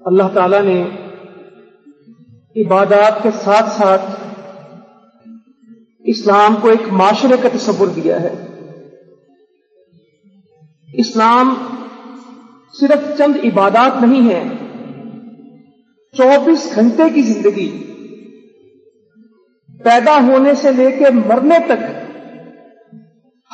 اللہ تعالی نے عبادات کے ساتھ ساتھ اسلام کو ایک معاشرے کا تصور دیا ہے۔ اسلام صرف چند عبادات نہیں ہے چوبیس گھنٹے کی زندگی پیدا ہونے سے لے کے مرنے تک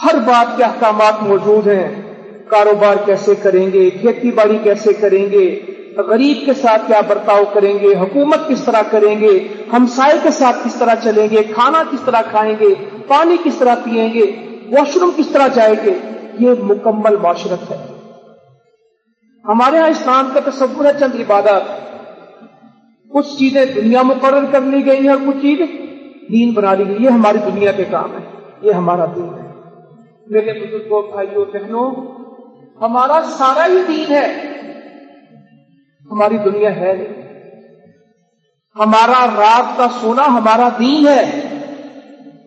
ہر بات کے احکامات موجود ہیں۔ کاروبار کیسے کریں گے، کھیتی باڑی کیسے کریں گے غریب کے ساتھ کیا برتاؤ کریں گے، حکومت کس طرح کریں گے، ہمسائے کے ساتھ کس طرح چلیں گے، کھانا کس طرح کھائیں گے، پانی کس طرح پیئیں گے، واش روم کس طرح جائیں گے، یہ مکمل معاشرت ہے۔ ہمارے ہاں اسلام کا تصور ہے چند عبادات۔ کچھ چیزیں دنیا مقرر کر لی گئی ہیں اور کچھ چیزیں دین بنا لی گئی یہ ہماری دنیا کے کام ہے یہ ہمارا دین ہے۔ میرے بزرگوں، بھائیوں، بہنوں، ہمارا سارا ہی دین ہے۔ ہماری دنیا ہے نہیں۔ ہمارا رات کا سونا ہمارا دین ہے۔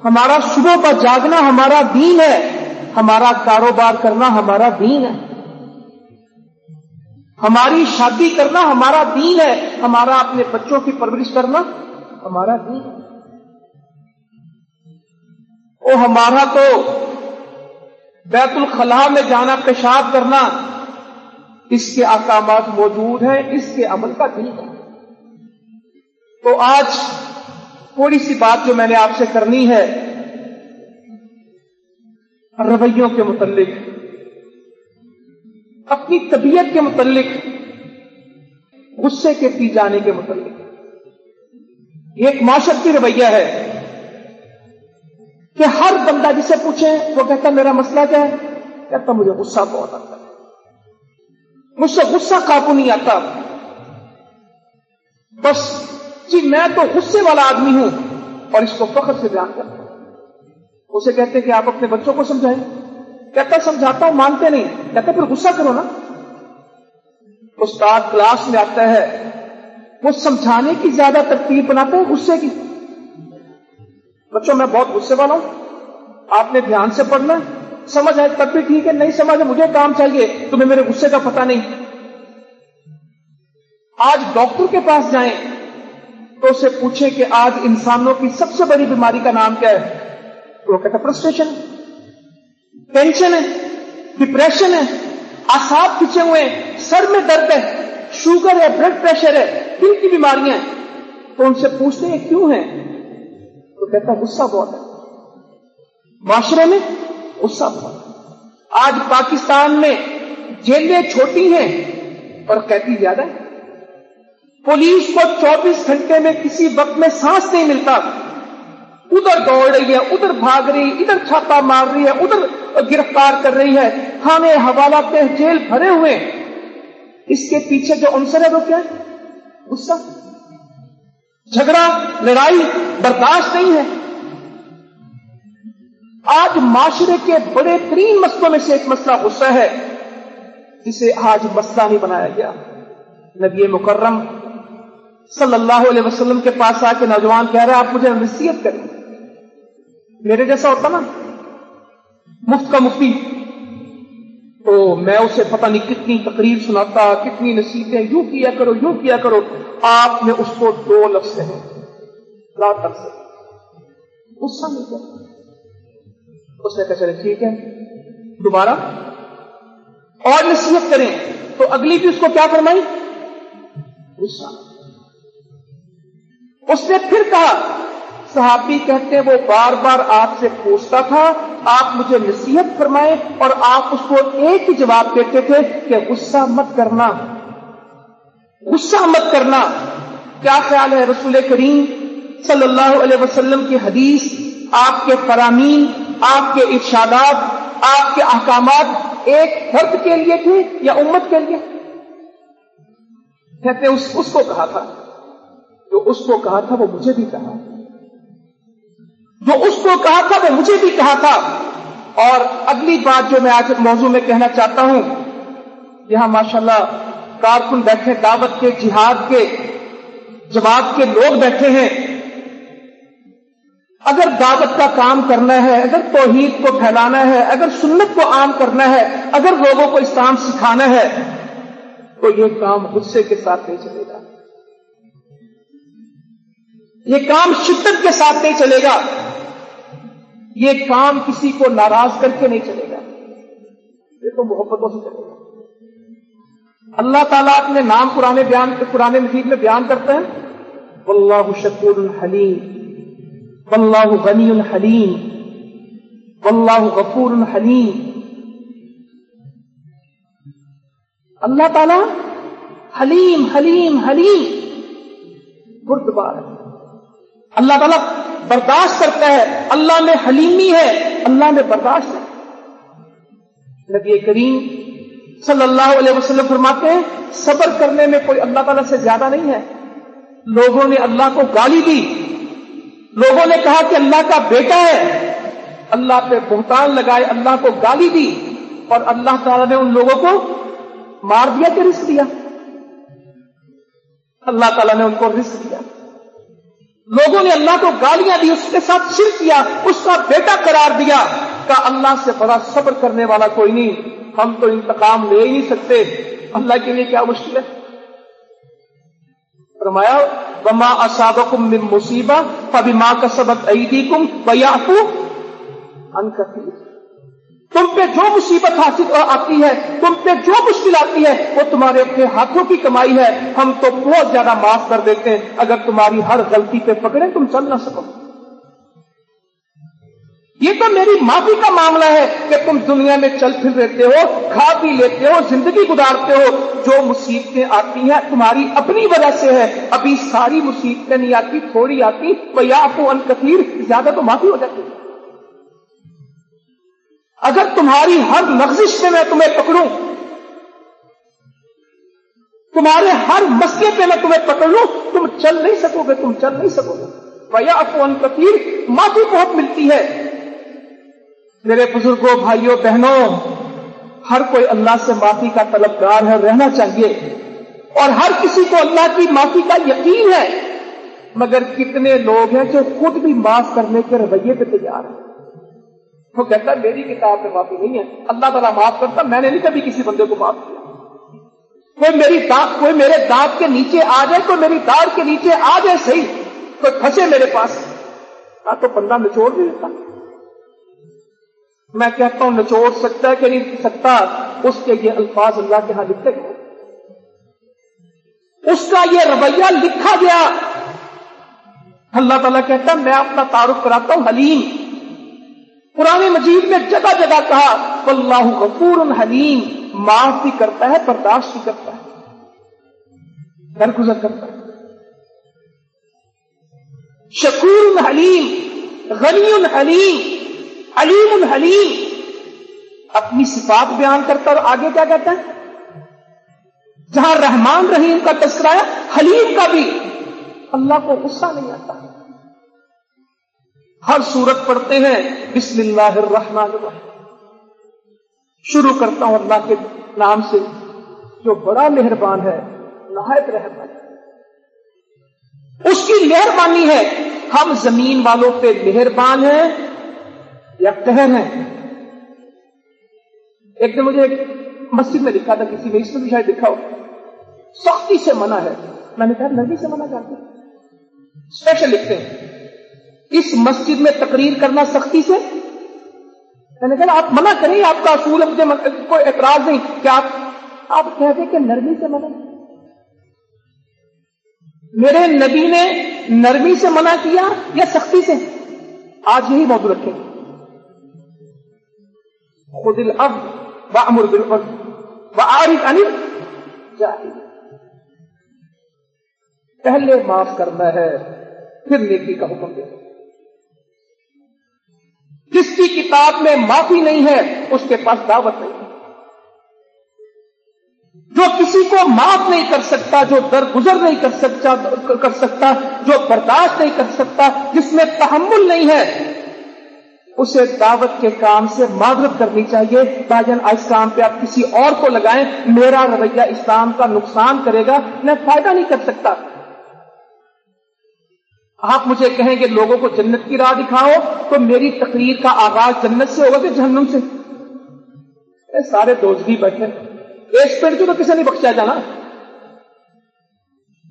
ہمارا صبح کا جاگنا ہمارا دین ہے۔ ہمارا کاروبار کرنا ہمارا دین ہے۔ ہماری شادی کرنا ہمارا دین ہے۔ ہمارا اپنے بچوں کی پرورش کرنا ہمارا دین ہے۔ او ہمارا تو بیت الخلاء میں جانا، پیشاب کرنا اس کے احکامات موجود ہیں، اس کے عمل کا دل ہے۔ تو آج تھوڑی سی بات جو میں نے آپ سے کرنی ہے، رویوں کے متعلق، اپنی طبیعت کے متعلق، غصے کے پی جانے کے متعلق۔ یہ ایک معاشرتی رویہ ہے کہ ہر بندہ جسے پوچھے وہ کہتا میرا مسئلہ کیا ہے؟ کہتا مجھے غصہ بہت آتا ہے۔ مجھ سے غصہ قابو نہیں آتا۔ بس جی میں تو غصے والا آدمی ہوں اور اس کو فخر سے بیان کرتا ہوں۔ اسے کہتے کہ آپ اپنے بچوں کو سمجھائیں۔ کہتا، سمجھاتا ہوں، مانتے نہیں۔ کہتا، پھر غصہ کرو نا۔ استاد کلاس میں آتا ہے، وہ سمجھانے کی زیادہ ترتیب بناتا ہے، غصے کی۔ بچوں، میں بہت غصے والا ہوں۔ آپ نے دھیان سے پڑھنا سمجھ آئے تب بھی ٹھیک ہے، نہیں سمجھ مجھے کام چاہیے، تمہیں میرے غصے کا پتہ نہیں۔ آج ڈاکٹر کے پاس جائیں تو اسے پوچھیں کہ آج انسانوں کی سب سے بڑی بیماری کا نام کیا ہے۔ وہ کہتا فرسٹریشن۔ ٹینشن ہے، ڈپریشن ہے آساب کھچے ہوئے سر میں درد ہے، شوگر ہے، بلڈ پریشر ہے، دل کی بیماریاں تو ان سے پوچھتے ہیں کیوں ہیں؟ تو کہتا غصہ بہت ہے۔ معاشرے میں غصہ بہت آج پاکستان میں جیلیں چھوٹی ہیں اور قیدی زیادہ ہے پولیس کو چوبیس گھنٹے میں کسی وقت میں سانس نہیں ملتا۔ ادھر دوڑ رہی ہے، ادھر بھاگ رہی، ادھر چھاپا مار رہی ہے، ادھر گرفتار کر رہی ہے۔ تھانے حوالہ پہ جیل بھرے ہوئے اس کے پیچھے جو عنصر ہے وہ کیا ہے؟ غصہ۔ جھگڑا، لڑائی برداشت نہیں ہے۔ آج معاشرے کے بڑے ترین مسئلوں میں سے ایک مسئلہ غصہ ہے، جسے آج مسئلہ نہیں بنایا گیا۔ نبی مکرم صلی اللہ علیہ وسلم کے پاس آ کے نوجوان کہہ رہے آپ مجھے نصیحت کریں۔ میرے جیسا ہوتا نا، مفت کا مفتی۔ تو میں اسے پتہ نہیں کتنی تقریر سناتا، کتنی نصیحتیں، یوں کیا کرو، یوں کیا کرو۔ آپ نے اس کو دو لفظ ہیں لا تک سے غصہ نہیں کیا اس نے کہا، چلے ٹھیک ہے، دوبارہ۔ اور نصیحت کریں، تو اگلی بھی اس کو کیا فرمائی؟ غصہ۔ اس نے پھر کہا، صحابی کہتے وہ بار بار آپ سے پوچھتا تھا، آپ مجھے نصیحت فرمائے اور آپ اس کو ایک ہی جواب دیتے تھے کہ غصہ مت کرنا۔ غصہ مت کرنا۔ کیا خیال ہے رسول کریم صلی اللہ علیہ وسلم کی حدیث، آپ کے فرامین آپ کے ارشادات آپ کے احکامات ایک فرد کے لیے تھے یا امت کے لیے؟ کہتے اس, اس کو کہا تھا۔ جو اس کو کہا تھا وہ مجھے بھی کہا۔ جو اس کو کہا تھا وہ مجھے بھی کہا تھا۔ اور اگلی بات جو میں آج موضوع میں کہنا چاہتا ہوں یہاں ماشاءاللہ کارکن بیٹھے دعوت کے جہاد کے جماعت کے لوگ بیٹھے ہیں۔ اگر دعوت کا کام کرنا ہے، اگر توحید کو پھیلانا ہے، اگر سنت کو عام کرنا ہے، اگر لوگوں کو اسلام سکھانا ہے، تو یہ کام غصے کے ساتھ نہیں چلے گا۔ یہ کام شدت کے ساتھ نہیں چلے گا۔ یہ کام کسی کو ناراض کر کے نہیں چلے گا۔ یہ تو محبتوں سے چلے گا۔ اللہ تعالیٰ اپنے نام پرانے بیان پرانے مجید میں بیان کرتے ہیں۔ واللہ شکور الحلیم واللہ غنی الحلیم واللہ غفور الحلیم اللہ تعالیٰ حلیم حلیم حلیم۔ بردبار ہے۔ اللہ تعالیٰ برداشت کرتا ہے۔ اللہ میں حلیمی ہے۔ اللہ میں برداشت ہے۔ نبی کریم صلی اللہ علیہ وسلم فرماتے ہیں، صبر کرنے میں کوئی اللہ تعالیٰ سے زیادہ نہیں ہے۔ لوگوں نے اللہ کو گالی دی۔ لوگوں نے کہا کہ اللہ کا بیٹا ہے۔ اللہ پہ بہتان لگائے، اللہ کو گالی دی۔ اور اللہ تعالیٰ نے ان لوگوں کو مار دیا کہ رسک دیا۔ اللہ تعالیٰ نے ان کو رسک دیا۔ لوگوں نے اللہ کو گالیاں دی، اس کے ساتھ شرک کیا، اس کا بیٹا قرار دیا۔ کہ اللہ سے بڑا صبر کرنے والا کوئی نہیں۔ ہم تو انتقام لے ہی نہیں سکتے۔ اللہ کے لیے کیا مشکل ہے؟ فرمایا بما اصابکم من مصیبہ فبما کسبت ایدیکم ویعفو عن کثیر تم پہ جو مصیبت حاصل آتی ہے، تم پہ جو مشکل آتی ہے، وہ تمہارے اپنے ہاتھوں کی کمائی ہے۔ ہم تو بہت زیادہ معاف کر دیتے ہیں۔ اگر تمہاری ہر غلطی پہ پکڑے تم چل نہ سکو۔ یہ تو میری معافی کا معاملہ ہے کہ تم دنیا میں چل پھر رہتے ہو، کھا پی لیتے ہو، زندگی گزارتے ہو۔ جو مصیبتیں آتی ہیں تمہاری اپنی وجہ سے ہے ابھی ساری مصیبتیں نہیں آتی، تھوڑی آتی۔ وہ یا آپ کو ان کثیر زیادہ تو معافی ہو جاتی۔ اگر تمہاری ہر لفزش میں میں تمہیں پکڑوں، تمہارے ہر مسئلے پہ میں تمہیں پکڑ لوں، تم چل نہیں سکو گے، تم چل نہیں سکو گے۔ بھیا آپ کو کثیر معافی بہت ملتی ہے۔ میرے بزرگوں، بھائیوں، بہنوں، ہر کوئی اللہ سے معافی کا طلبگار ہے، رہنا چاہیے۔ اور ہر کسی کو اللہ کی معافی کا یقین ہے۔ مگر کتنے لوگ ہیں جو خود بھی معاف کرنے کے رویے پہ تیار ہیں۔ وہ کہتا ہے، میری کتاب میں معافی نہیں ہے۔ اللہ تعالیٰ معاف کرتا، میں نے نہیں کبھی کسی بندے کو معاف کیا۔ کوئی میری دانت کوئی میرے دانت کے نیچے آ جائے، کوئی میری دار کے نیچے آ جائے صحیح، کوئی پھنسے میرے پاس۔ تو بندہ نچوڑ نہیں لیتا میں کہتا ہوں نچوڑ سکتا ہے کہ نہیں سکتا، اس کے یہ الفاظ اللہ کے ہاں لکھے گئے اس کا یہ رویہ لکھا گیا۔ اللہ تعالیٰ کہتا ہے، میں اپنا تعارف کراتا ہوں، حلیم۔ پرانے مجید میں جگہ جگہ کہا اللہ غفور حلیم معاف بھی کرتا ہے، برداشت بھی کرتا ہے، درگزر کرتا ہے۔ شکور حلیم، غنی حلیم علیم الحلیم۔ اپنی صفات بیان کرتا اور آگے کیا کہتا ہے؟ جہاں رحمان رحیم کا تذکرہ ہے، حلیم کا بھی۔ اللہ کو غصہ نہیں آتا۔ ہر صورت پڑھتے ہیں، بسم اللہ الرحمن الرحیم۔ شروع کرتا ہوں اللہ کے نام سے، جو بڑا مہربان ہے، نہایت رحمان اس کی مہربانی ہے، ہم زمین والوں پہ مہربان ہیں یا قہر ہے؟ ایک دن مجھے ایک مسجد میں لکھا تھا، کسی میں، اس میں بھی شاید لکھا ہو۔ سختی سے منع ہے۔ میں نے کہا نبی سے منع کرتے اسپیشل لکھتے ہیں۔ اس مسجد میں تقریر کرنا سختی سے؟ میں نے کہا، آپ منع کریں، آپ کا اصول ہے، مجھے کوئی اعتراض نہیں کہ آپ آپ کہتے کہ نرمی سے منع۔ میرے نبی نے نرمی سے منع کیا یا سختی سے؟ آج یہی موضوع رکھیں۔ گے خود الاب بامر بالعرف وعارف عن الجاہل پہلے معاف کرنا ہے، پھر نیکی کا حکم دے جس کی کتاب میں معافی نہیں ہے، اس کے پاس دعوت نہیں ہے۔ جو کسی کو معاف نہیں کر سکتا، جو درگزر نہیں کر سکتا کر سکتا، جو برداشت نہیں کر سکتا، جس میں تحمل نہیں ہے اسے دعوت کے کام سے معذرت کرنی چاہیے۔ بھاجن اس کام پہ آپ کسی اور کو لگائیں، میرا رویہ اسلام کا نقصان کرے گا، میں فائدہ نہیں کر سکتا۔ آپ مجھے کہیں کہ لوگوں کو جنت کی راہ دکھاؤ، تو میری تقریر کا آغاز جنت سے ہوگا کہ جہنم سے؟ سارے دوزگی بیٹھے، ایک پینٹ جو تو کسی نہیں بخشا جانا۔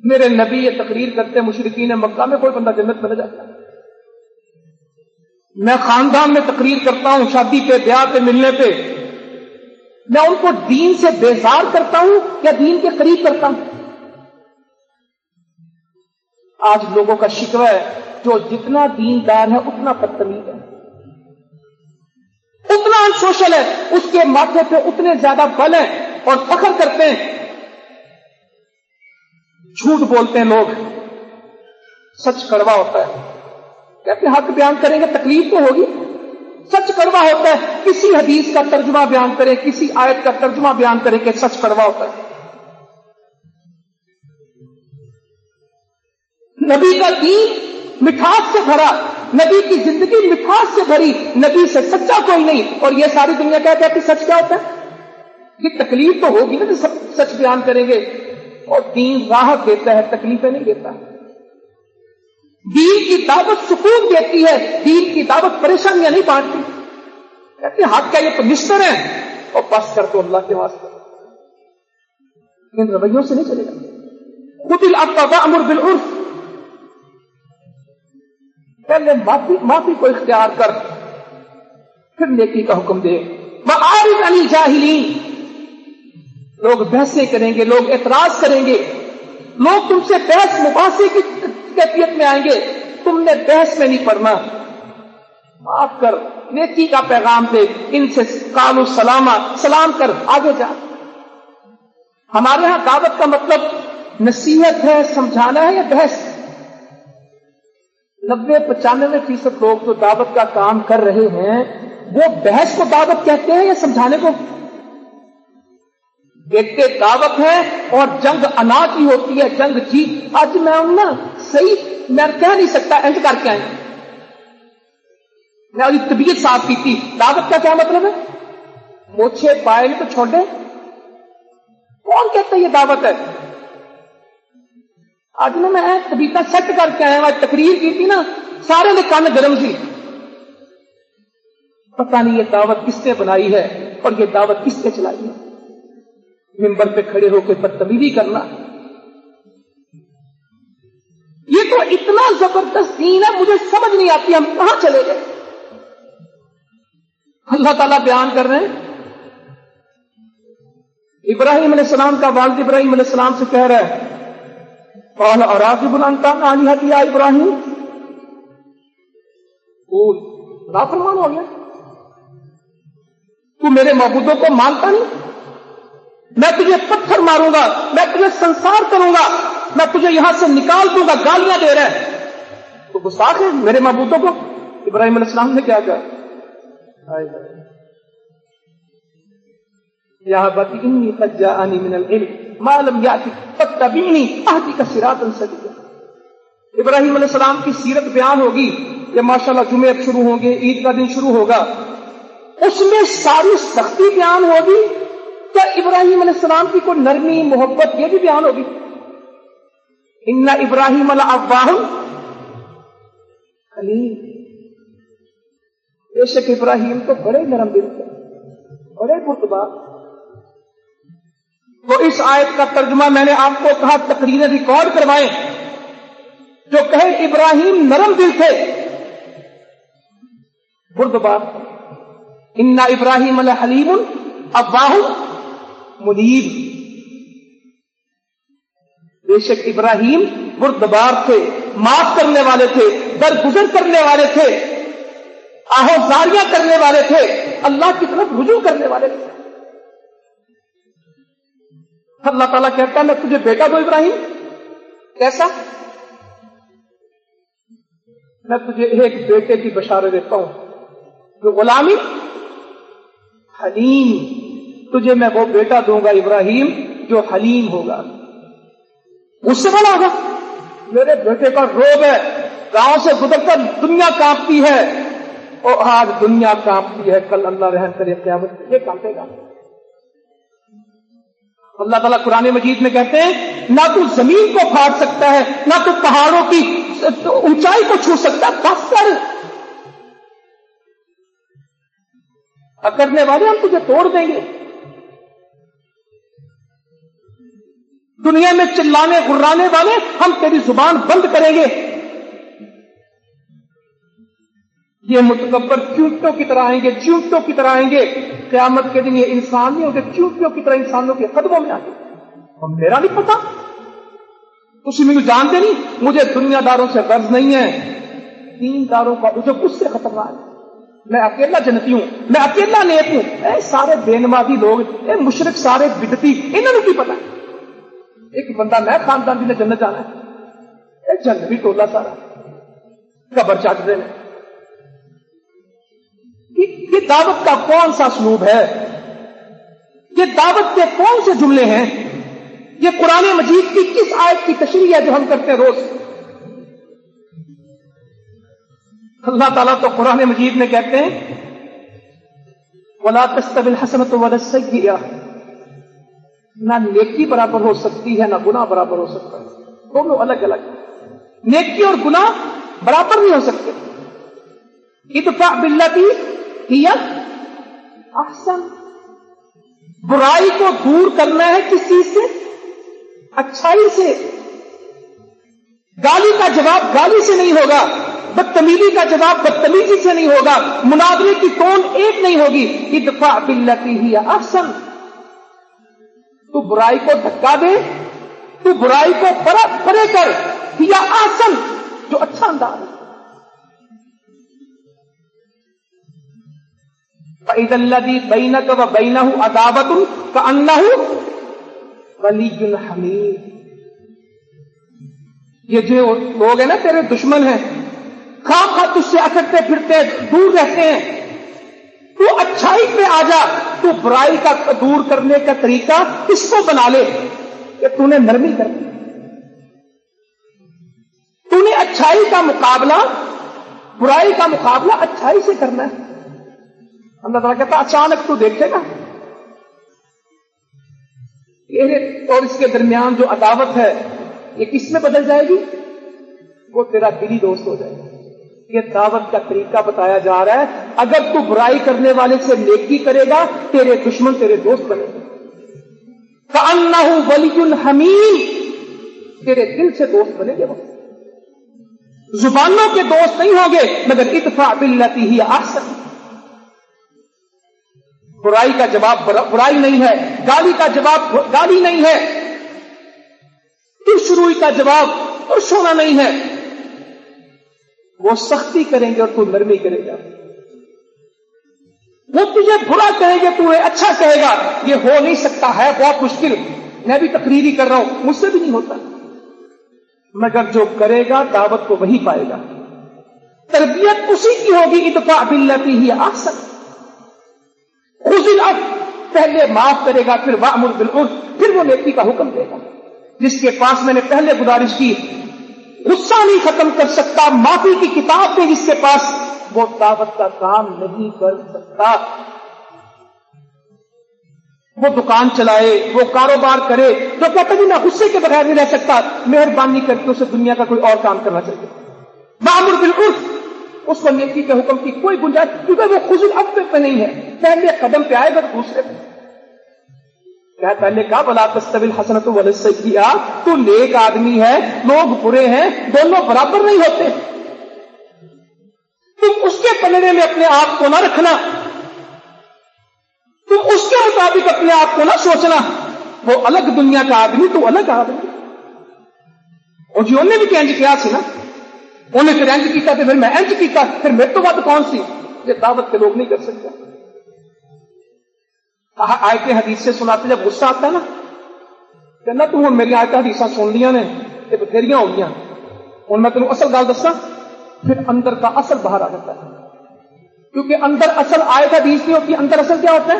میرے نبی یہ تقریر کرتے مشرقین مکہ میں کوئی بندہ جنت میں نہ جاتا۔ میں خاندان میں تقریر کرتا ہوں، شادی پہ، بیاہ پہ، ملنے پہ۔ میں ان کو دین سے بیزار کرتا ہوں یا دین کے قریب کرتا ہوں؟ آج لوگوں کا شکوہ ہے، جو جتنا دیندار ہے، اتنا بدتمیز ہے۔ اتنا سوشل ہے، اس کے ماتھے پہ اتنے زیادہ بل ہیں اور فخر کرتے ہیں۔ جھوٹ بولتے ہیں لوگ۔ سچ کڑوا ہوتا ہے۔ کہتے حق بیان کریں گے، تکلیف تو ہوگی۔ سچ کڑوا ہوتا ہے، کسی حدیث کا ترجمہ بیان کریں کسی آیت کا ترجمہ بیان کریں کہ سچ کڑوا ہوتا ہے۔ نبی کا دین مٹھاس سے بھرا، نبی کی زندگی مٹھاس سے بھری، نبی سے سچا کوئی نہیں۔ اور یہ ساری دنیا کہتے ہیں کہ سچ کیا ہوتا ہے؟ یہ تکلیف تو ہوگی نا کہ سچ بیان کریں گے۔ اور دین راحت دیتا ہے، تکلیفیں نہیں دیتا۔ دین کی دعوت سکون دیتی ہے، دین کی دعوت پریشانیاں نہیں بانٹتی۔ کہتے ہیں، ہاتھ کا یہ تو مستر ہے اور بس کر تو اللہ کے واسطے۔ ان رویوں سے نہیں چلے گا خود الفا امر بالعرف۔ پہلے معافی معافی کو اختیار کر، پھر نیکی کا حکم دے۔ میں عارف علی جاہلین لوگ بحثیں کریں گے، لوگ اعتراض کریں گے۔ لوگ تم سے بحث، مباحثے کی کیفیت میں آئیں گے، تم نے بحث میں نہیں پڑھنا معاف کر، نیکی کا پیغام دے، ان سے کالو سلامہ سلام کر، آگے جا۔ ہمارے ہاں دعوت کا مطلب نصیحت ہے، سمجھانا ہے یا بحث؟ نبے پچانوے فیصد لوگ جو دعوت کا کام کر رہے ہیں، وہ بحث کو دعوت کہتے ہیں یا سمجھانے کو؟ دیکھتے دعوت ہے اور جنگ انا کی ہوتی ہے، جنگ جیت۔ آج میں ہوں نا۔ صحیح، میں کہہ نہیں سکتا اینڈ کر کے آئے میں طبیعت صاف کی تھی۔ دعوت کا کیا مطلب ہے؟ موچے پائے تو چھوڑے کون کہتا ہے یہ دعوت ہے؟ آج میں طبیعت سیٹ کر کے آیا آج تقریر کی تھی نا، سارے نے کان گرم سی پتہ نہیں یہ دعوت کس نے بنائی ہے اور یہ دعوت کس نے چلائی ہے۔ ممبر پہ کھڑے ہو کے بدتمیزی کرنا۔ یہ تو اتنا زبردست دین ہے، مجھے سمجھ نہیں آتی، ہم کہاں چلے گئے؟ اللہ تعالیٰ بیان کر رہے ہیں۔ ابراہیم علیہ السلام کا والد ابراہیم علیہ السلام سے کہہ رہا ہے، قال اور آگے بلانتا نالی دیا ابراہیم؟ فرمان ہو گیا۔ تو میرے محبوبوں کو مانتا نہیں؟ میں تجھے پتھر ماروں گا، میں تجھے سنسار کروں گا۔ میں تجھے یہاں سے نکال دوں گا، گالیاں دے رہے۔ تو گساخ ہے میرے محبوبوں کو؟ ابراہیم علیہ السلام نے کیا کہا؟ یا بتی انی قد جاءنی من العلم، ما لم کا ابراہیم علیہ السلام کی سیرت بیان ہوگی، یہ ماشاءاللہ جمعے اب شروع ہوں گے، عید کا دن شروع ہوگا۔ اس میں ساری سختی بیان ہوگی کیا ابراہیم علیہ السلام کی کوئی نرمی، محبت یہ بھی بیان ہوگی۔ ان ابراہیم اللہ خلیم بے شک ابراہیم تو بڑے نرم دل تھے، بڑے مرتبہ۔ تو اس آیت کا ترجمہ میں نے آپ کو کہا تقریر ریکارڈ کروائے جو کہے ابراہیم نرم دل تھے۔ بردبار ان ابراہیم علیہ حلیم اباہ منیب بے شک ابراہیم بردبار تھے، معاف کرنے والے تھے، درگزر کرنے والے تھے آہوزاریاں کرنے والے تھے۔ اللہ کی طرف رجوع کرنے والے تھے۔ اللہ تعالیٰ کہتا ہے، میں تجھے بیٹا دو ابراہیم۔ کیسا؟ میں تجھے ایک بیٹے کی بشارت دیتا ہوں، جو غلامی، حلیم۔ تجھے میں وہ بیٹا دوں گا ابراہیم، جو حلیم ہوگا۔ اس سے بڑا ہوگا میرے بیٹے کا روب ہے، گاؤں سے گزر کر دنیا کانپتی ہے۔ اور آج دنیا کانپتی ہے، کل اللہ رحم کرے، قیامت یہ کانپے گا۔ اللہ تعالیٰ قرآن مجید میں کہتے ہیں، نہ تو زمین کو پھاڑ سکتا ہے، نہ تو پہاڑوں کی اونچائی کو چھو سکتا ہے، بس کر۔ کرنے والے ہم تجھے توڑ دیں گے۔ دنیا میں چلانے غرانے والے ہم تیری زبان بند کریں گے۔ یہ متکبر چونٹوں کی طرح آئیں گے، چونٹوں کی طرح آئیں گے۔ قیامت کے دن یہ انسان نہیں ہوگے چونٹوں کی طرح انسانوں کے قدموں میں آئیں گے۔ میرا نہیں پتا اسی میں جانتے نہیں، مجھے دنیا داروں سے غرض نہیں ہے۔ تین داروں کا مجھے اس سے خطرناک ہے۔ میں اکیلا جنتی ہوں، میں اکیلا نیک ہوں۔ اے سارے بے نمازی لوگ، اے مشرق، سارے بدتی، انہوں نے کی پتا ایک بندہ میں خاندان جی نے جنت جانا ہے۔ اے جنت بھی ٹولا سارا۔ قبر چٹ دے یہ دعوت کا کون سا سلوب ہے؟ یہ دعوت کے کون سے جملے ہیں؟ یہ قرآن مجید کی کس آیت کی تشریح ہے جو ہم کرتے ہیں روز؟ اللہ تعالیٰ تو قرآن مجید میں کہتے ہیں، ولا تستبل حسنت ولا سیئہ نہ نیکی برابر ہو سکتی ہے، نہ گناہ برابر ہو سکتا ہے۔ دونوں الگ الگ نیکی اور گناہ برابر نہیں ہو سکتے۔ ادفع باللتی ہی احسن برائی کو دور کرنا ہے کس چیز سے، اچھائی سے۔ گالی کا جواب گالی سے نہیں ہوگا، بدتمیزی کا جواب بدتمیزی سے نہیں ہوگا۔ مناظرے کی ٹون ایک نہیں ہوگی۔ ادفع باللتی ہی احسن تو برائی کو دھکا دے، تو برائی کو پرے کر یا آسن جو اچھا انداز ہے۔ عید اللہ بین کا بین عداوت کا انا ولی حمید یہ جو لوگ ہیں نا تیرے دشمن ہیں خام خواہ تجھ سے اکڑتے پھرتے دور رہتے ہیں تو اچھائی پہ آ جا، تو برائی کا دور کرنے کا طریقہ کس کو بنا لے؟ کہ تو نے نرمی کر دی۔ تو نے اچھائی کا مقابلہ، برائی کا مقابلہ اچھائی سے کرنا ہے۔ اللہ تعالیٰ کہتا اچانک تو دیکھے گا اور اس کے درمیان جو عداوت ہے، یہ کس میں بدل جائے گی؟ وہ تیرا دلی دوست ہو جائے گا۔ یہ دعوت کا طریقہ بتایا جا رہا ہے۔ اگر تو برائی کرنے والے سے نیکی کرے گا، تیرے دشمن تیرے دوست بنے گا۔ ولی الحمید تیرے دل سے دوست بنے گے وہ۔ زبانوں کے دوست نہیں ہوں گے، مگر اتفا بلتی ہی آسن برائی کا جواب برائی نہیں ہے، گالی کا جواب گالی نہیں ہے۔ روئی کا جواب ترش ہونا نہیں ہے۔ وہ سختی کریں گے اور تو نرمی کرے گا۔ وہ تجھے برا کہیں گے، تو اچھا کہے گا۔ یہ ہو نہیں سکتا، ہے بہت مشکل۔ میں بھی تقریری کر رہا ہوں، مجھ سے بھی نہیں ہوتا۔ مگر جو کرے گا، دعوت کو وہی پائے گا۔ تربیت اسی کی ہوگی اتفاع بلتی ہی آسن اب پہلے معاف کرے گا، پھر وامر بالعرف، پھر وہ نیکی کا حکم دے گا۔ جس کے پاس میں نے پہلے گزارش کی غصہ نہیں ختم کر سکتا، معافی کی کتاب میں جس کے پاس وہ دعوت کا کام نہیں کر سکتا۔ وہ دکان چلائے، وہ کاروبار کرے، جو کہتا جی میں غصے کے بغیر نہیں رہ سکتا، مہربانی کر کے اسے دنیا کا کوئی اور کام کرنا چاہیے معمر بالعرف، اس کو نیکی کے حکم کی کوئی گنجائش، کیونکہ وہ خود اب پہ نہیں ہے۔ پہلے قدم پہ آئے گا دوسرے۔ پہ کیا پہلے کہا بلا تستویل حسنت ولس کیا تو نیک آدمی ہے، لوگ برے ہیں، دونوں برابر نہیں ہوتے۔ تم اس کے پلڑے میں اپنے آپ کو نہ رکھنا۔ تم اس کے مطابق اپنے آپ کو نہ سوچنا۔ وہ الگ دنیا کا آدمی، تو الگ آدمی۔ اور جی انہیں بھی کہ کیا سی نا۔ انہیں پھر اینج کیتا، پھر میں اینج کیتا، پھر میرے تو بات کون سی؟ یہ دعوت کے لوگ نہیں کر سکتے۔ آئے کے حدیث سے سناتے جب غصہ آتا ہے نا کہنا تو ہوں میری آئے حدیث سن لیا نے، یہ بتھیریاں ہو گیا ہوں میں تمہیں اصل گل دسا پھر اندر کا اصل باہر آ جاتا ہے۔ کیونکہ اندر اصل آئے کا حدیث نہیں ہوتی، اندر اصل کیا ہوتا ہے؟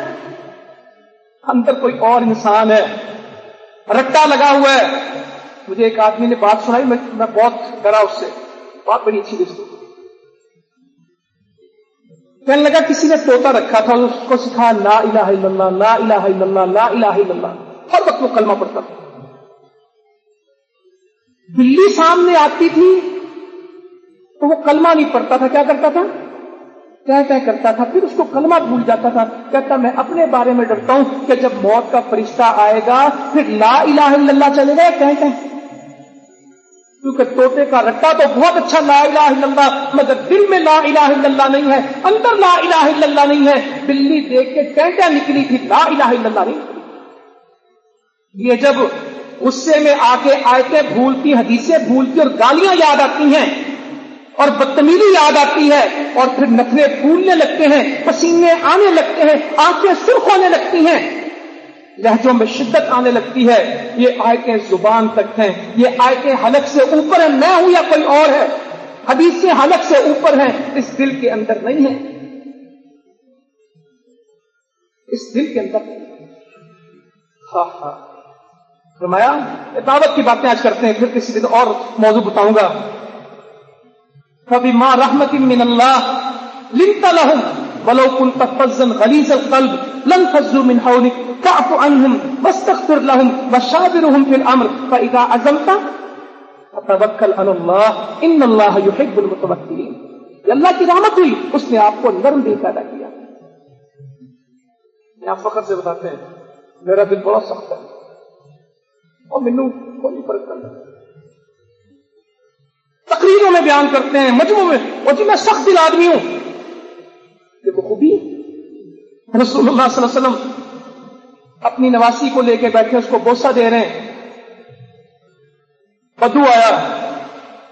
اندر کوئی اور انسان ہے۔ رٹا لگا ہوا ہے۔ مجھے ایک آدمی نے بات سنائی، میں بہت ڈرا اس سے۔ بہت بڑی اچھی رشتے کہنے لگا کسی نے توتا رکھا تھا، اس کو سکھا لا الہ الا اللہ، لا الہ الا اللہ، لا الہ الا اللہ۔ ہر وقت وہ کلمہ پڑتا تھا۔ بلی سامنے آتی تھی تو وہ کلمہ نہیں پڑتا تھا۔ کیا کرتا تھا؟ کیا کیا کرتا تھا؟ پھر اس کو کلمہ بھول جاتا تھا۔ کہتا، میں اپنے بارے میں ڈرتا ہوں کہ جب موت کا فرشتہ آئے گا، پھر لا الہ الا اللہ چلے گا کہ کیونکہ توتے کا رٹا تو بہت اچھا لا الہ الا اللہ، مگر دل میں لا الہ الا اللہ نہیں ہے، اندر لا الہ الا اللہ نہیں ہے بلی دیکھ کے کینٹا نکلی تھی لا الہ الا اللہ نہیں۔ یہ جب غصے میں آ کے آیتیں بھولتی، حدیثیں بھولتی اور گالیاں یاد آتی ہیں اور بدتمیزی یاد آتی ہے اور پھر نخرے پھولنے لگتے ہیں، پسینے آنے لگتے ہیں، آنکھیں سرخ ہونے لگتی ہیں۔ لہجوں میں شدت آنے لگتی ہے۔ یہ آیتیں زبان تک ہیں۔ یہ آیتیں حلق سے اوپر ہیں۔ میں ہوں یا کوئی اور ہے؟ حدیث سے حلق سے اوپر ہیں۔ اس دل کے اندر نہیں ہے۔ اس دل کے اندر ہاں ہاں فرمایا دعوت کی باتیں آج کرتے ہیں۔ پھر کسی دن اور موضوع بتاؤں گا۔ کبھی ماں رحمت من اللہ لنت لہم ولو كنت فظا غليظ القلب، لن فزوا من حولك، فاعف عنهم واستغفر لهم وشاورهم في الامر فاذا عزمت، فتوكل على الله ان الله يحب المتوكلين. اللہ کی رحمت ہوئی اس نے آپ کو نرم دل پیدا کیا۔ میں آپ فخر سے بتاتے ہیں، میرا دل بڑا سخت ہے۔ اور مینو کوئی فرق نہیں۔ تقریروں میں بیان کرتے ہیں مجموع میں، اور جی میں سخت دل آدمی ہوں۔ دیکھو خوبی رسول اللہ صلی اللہ علیہ وسلم اپنی نواسی کو لے کے بیٹھے، اس کو بوسا دے رہے ہیں۔ بدو آیا۔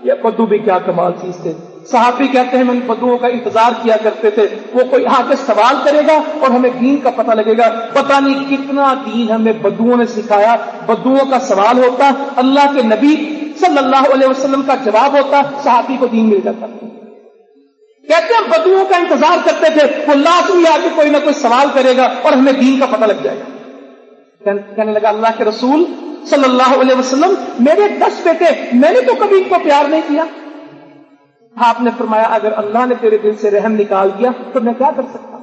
یا بدو بھی کیا کمال چیز تھے۔ صحابی کہتے ہیں ہم ان بدوؤں کا انتظار کیا کرتے تھے۔ وہ کوئی آ کے سوال کرے گا اور ہمیں دین کا پتہ لگے گا۔ پتہ نہیں کتنا دین ہمیں بدوؤں نے سکھایا۔ بدوؤں کا سوال ہوتا، اللہ کے نبی صلی اللہ علیہ وسلم کا جواب ہوتا، صحابی کو دین مل جاتا۔ کہتے ہیں بدوؤں کا انتظار کرتے تھے، وہ لازمی آ کے کوئی نہ کوئی سوال کرے گا اور ہمیں دین کا پتہ لگ جائے گا۔ کہنے لگا اللہ کے رسول صلی اللہ علیہ وسلم، میرے دس بیٹے، میں نے تو کبھی ان کو پیار نہیں کیا۔ آپ نے فرمایا، اگر اللہ نے تیرے دل سے رحم نکال دیا تو میں کیا کر سکتا؟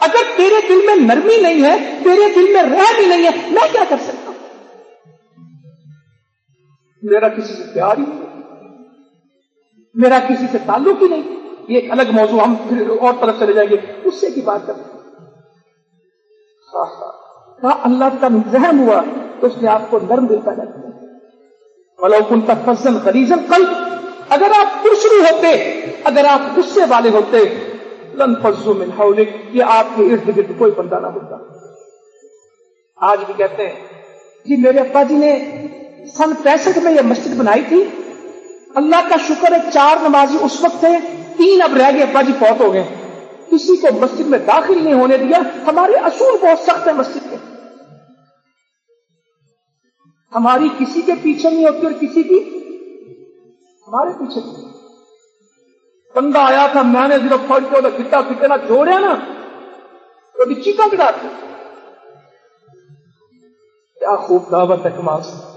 اگر تیرے دل میں نرمی نہیں ہے، تیرے دل میں رحم ہی نہیں ہے، میں کیا کر سکتا؟ میرا کسی سے پیار ہی نہیں۔ میرا کسی سے تعلق ہی نہیں۔ یہ ایک الگ موضوع، ہم پھر اور طرف چلے جائیں گے۔ اس سے کی بات کرتے کہا اللہ کا رحم ہوا تو اس نے آپ کو نرم دل پیدا کیا۔ ولوکن تک خریزن کل اگر آپ پرشرو ہوتے، اگر آپ غصے والے ہوتے، لن فضو من حولک۔ یہ آپ کے ارد گرد کوئی بندہ نہ ہوتا۔ آج بھی کہتے ہیں جی میرے ابا جی نے سن پینسٹھ میں یہ مسجد بنائی تھی۔ اللہ کا شکر ہے، چار نمازی اس وقت تھے تین اب رہ گئے ابا جی فوت ہو گئے۔ کسی کو مسجد میں داخل نہیں ہونے دیا، ہمارے اصول بہت سخت ہے مسجد کے۔ ہماری کسی کے پیچھے نہیں ہوتی اور کسی کی ہمارے پیچھے نہیں بندہ آیا تھا، میں نے صرف پڑھ کے گٹا پھٹنا جوڑیا نا، تو چیخا گڑاتے کیا خوب دعوت ہے کمال سے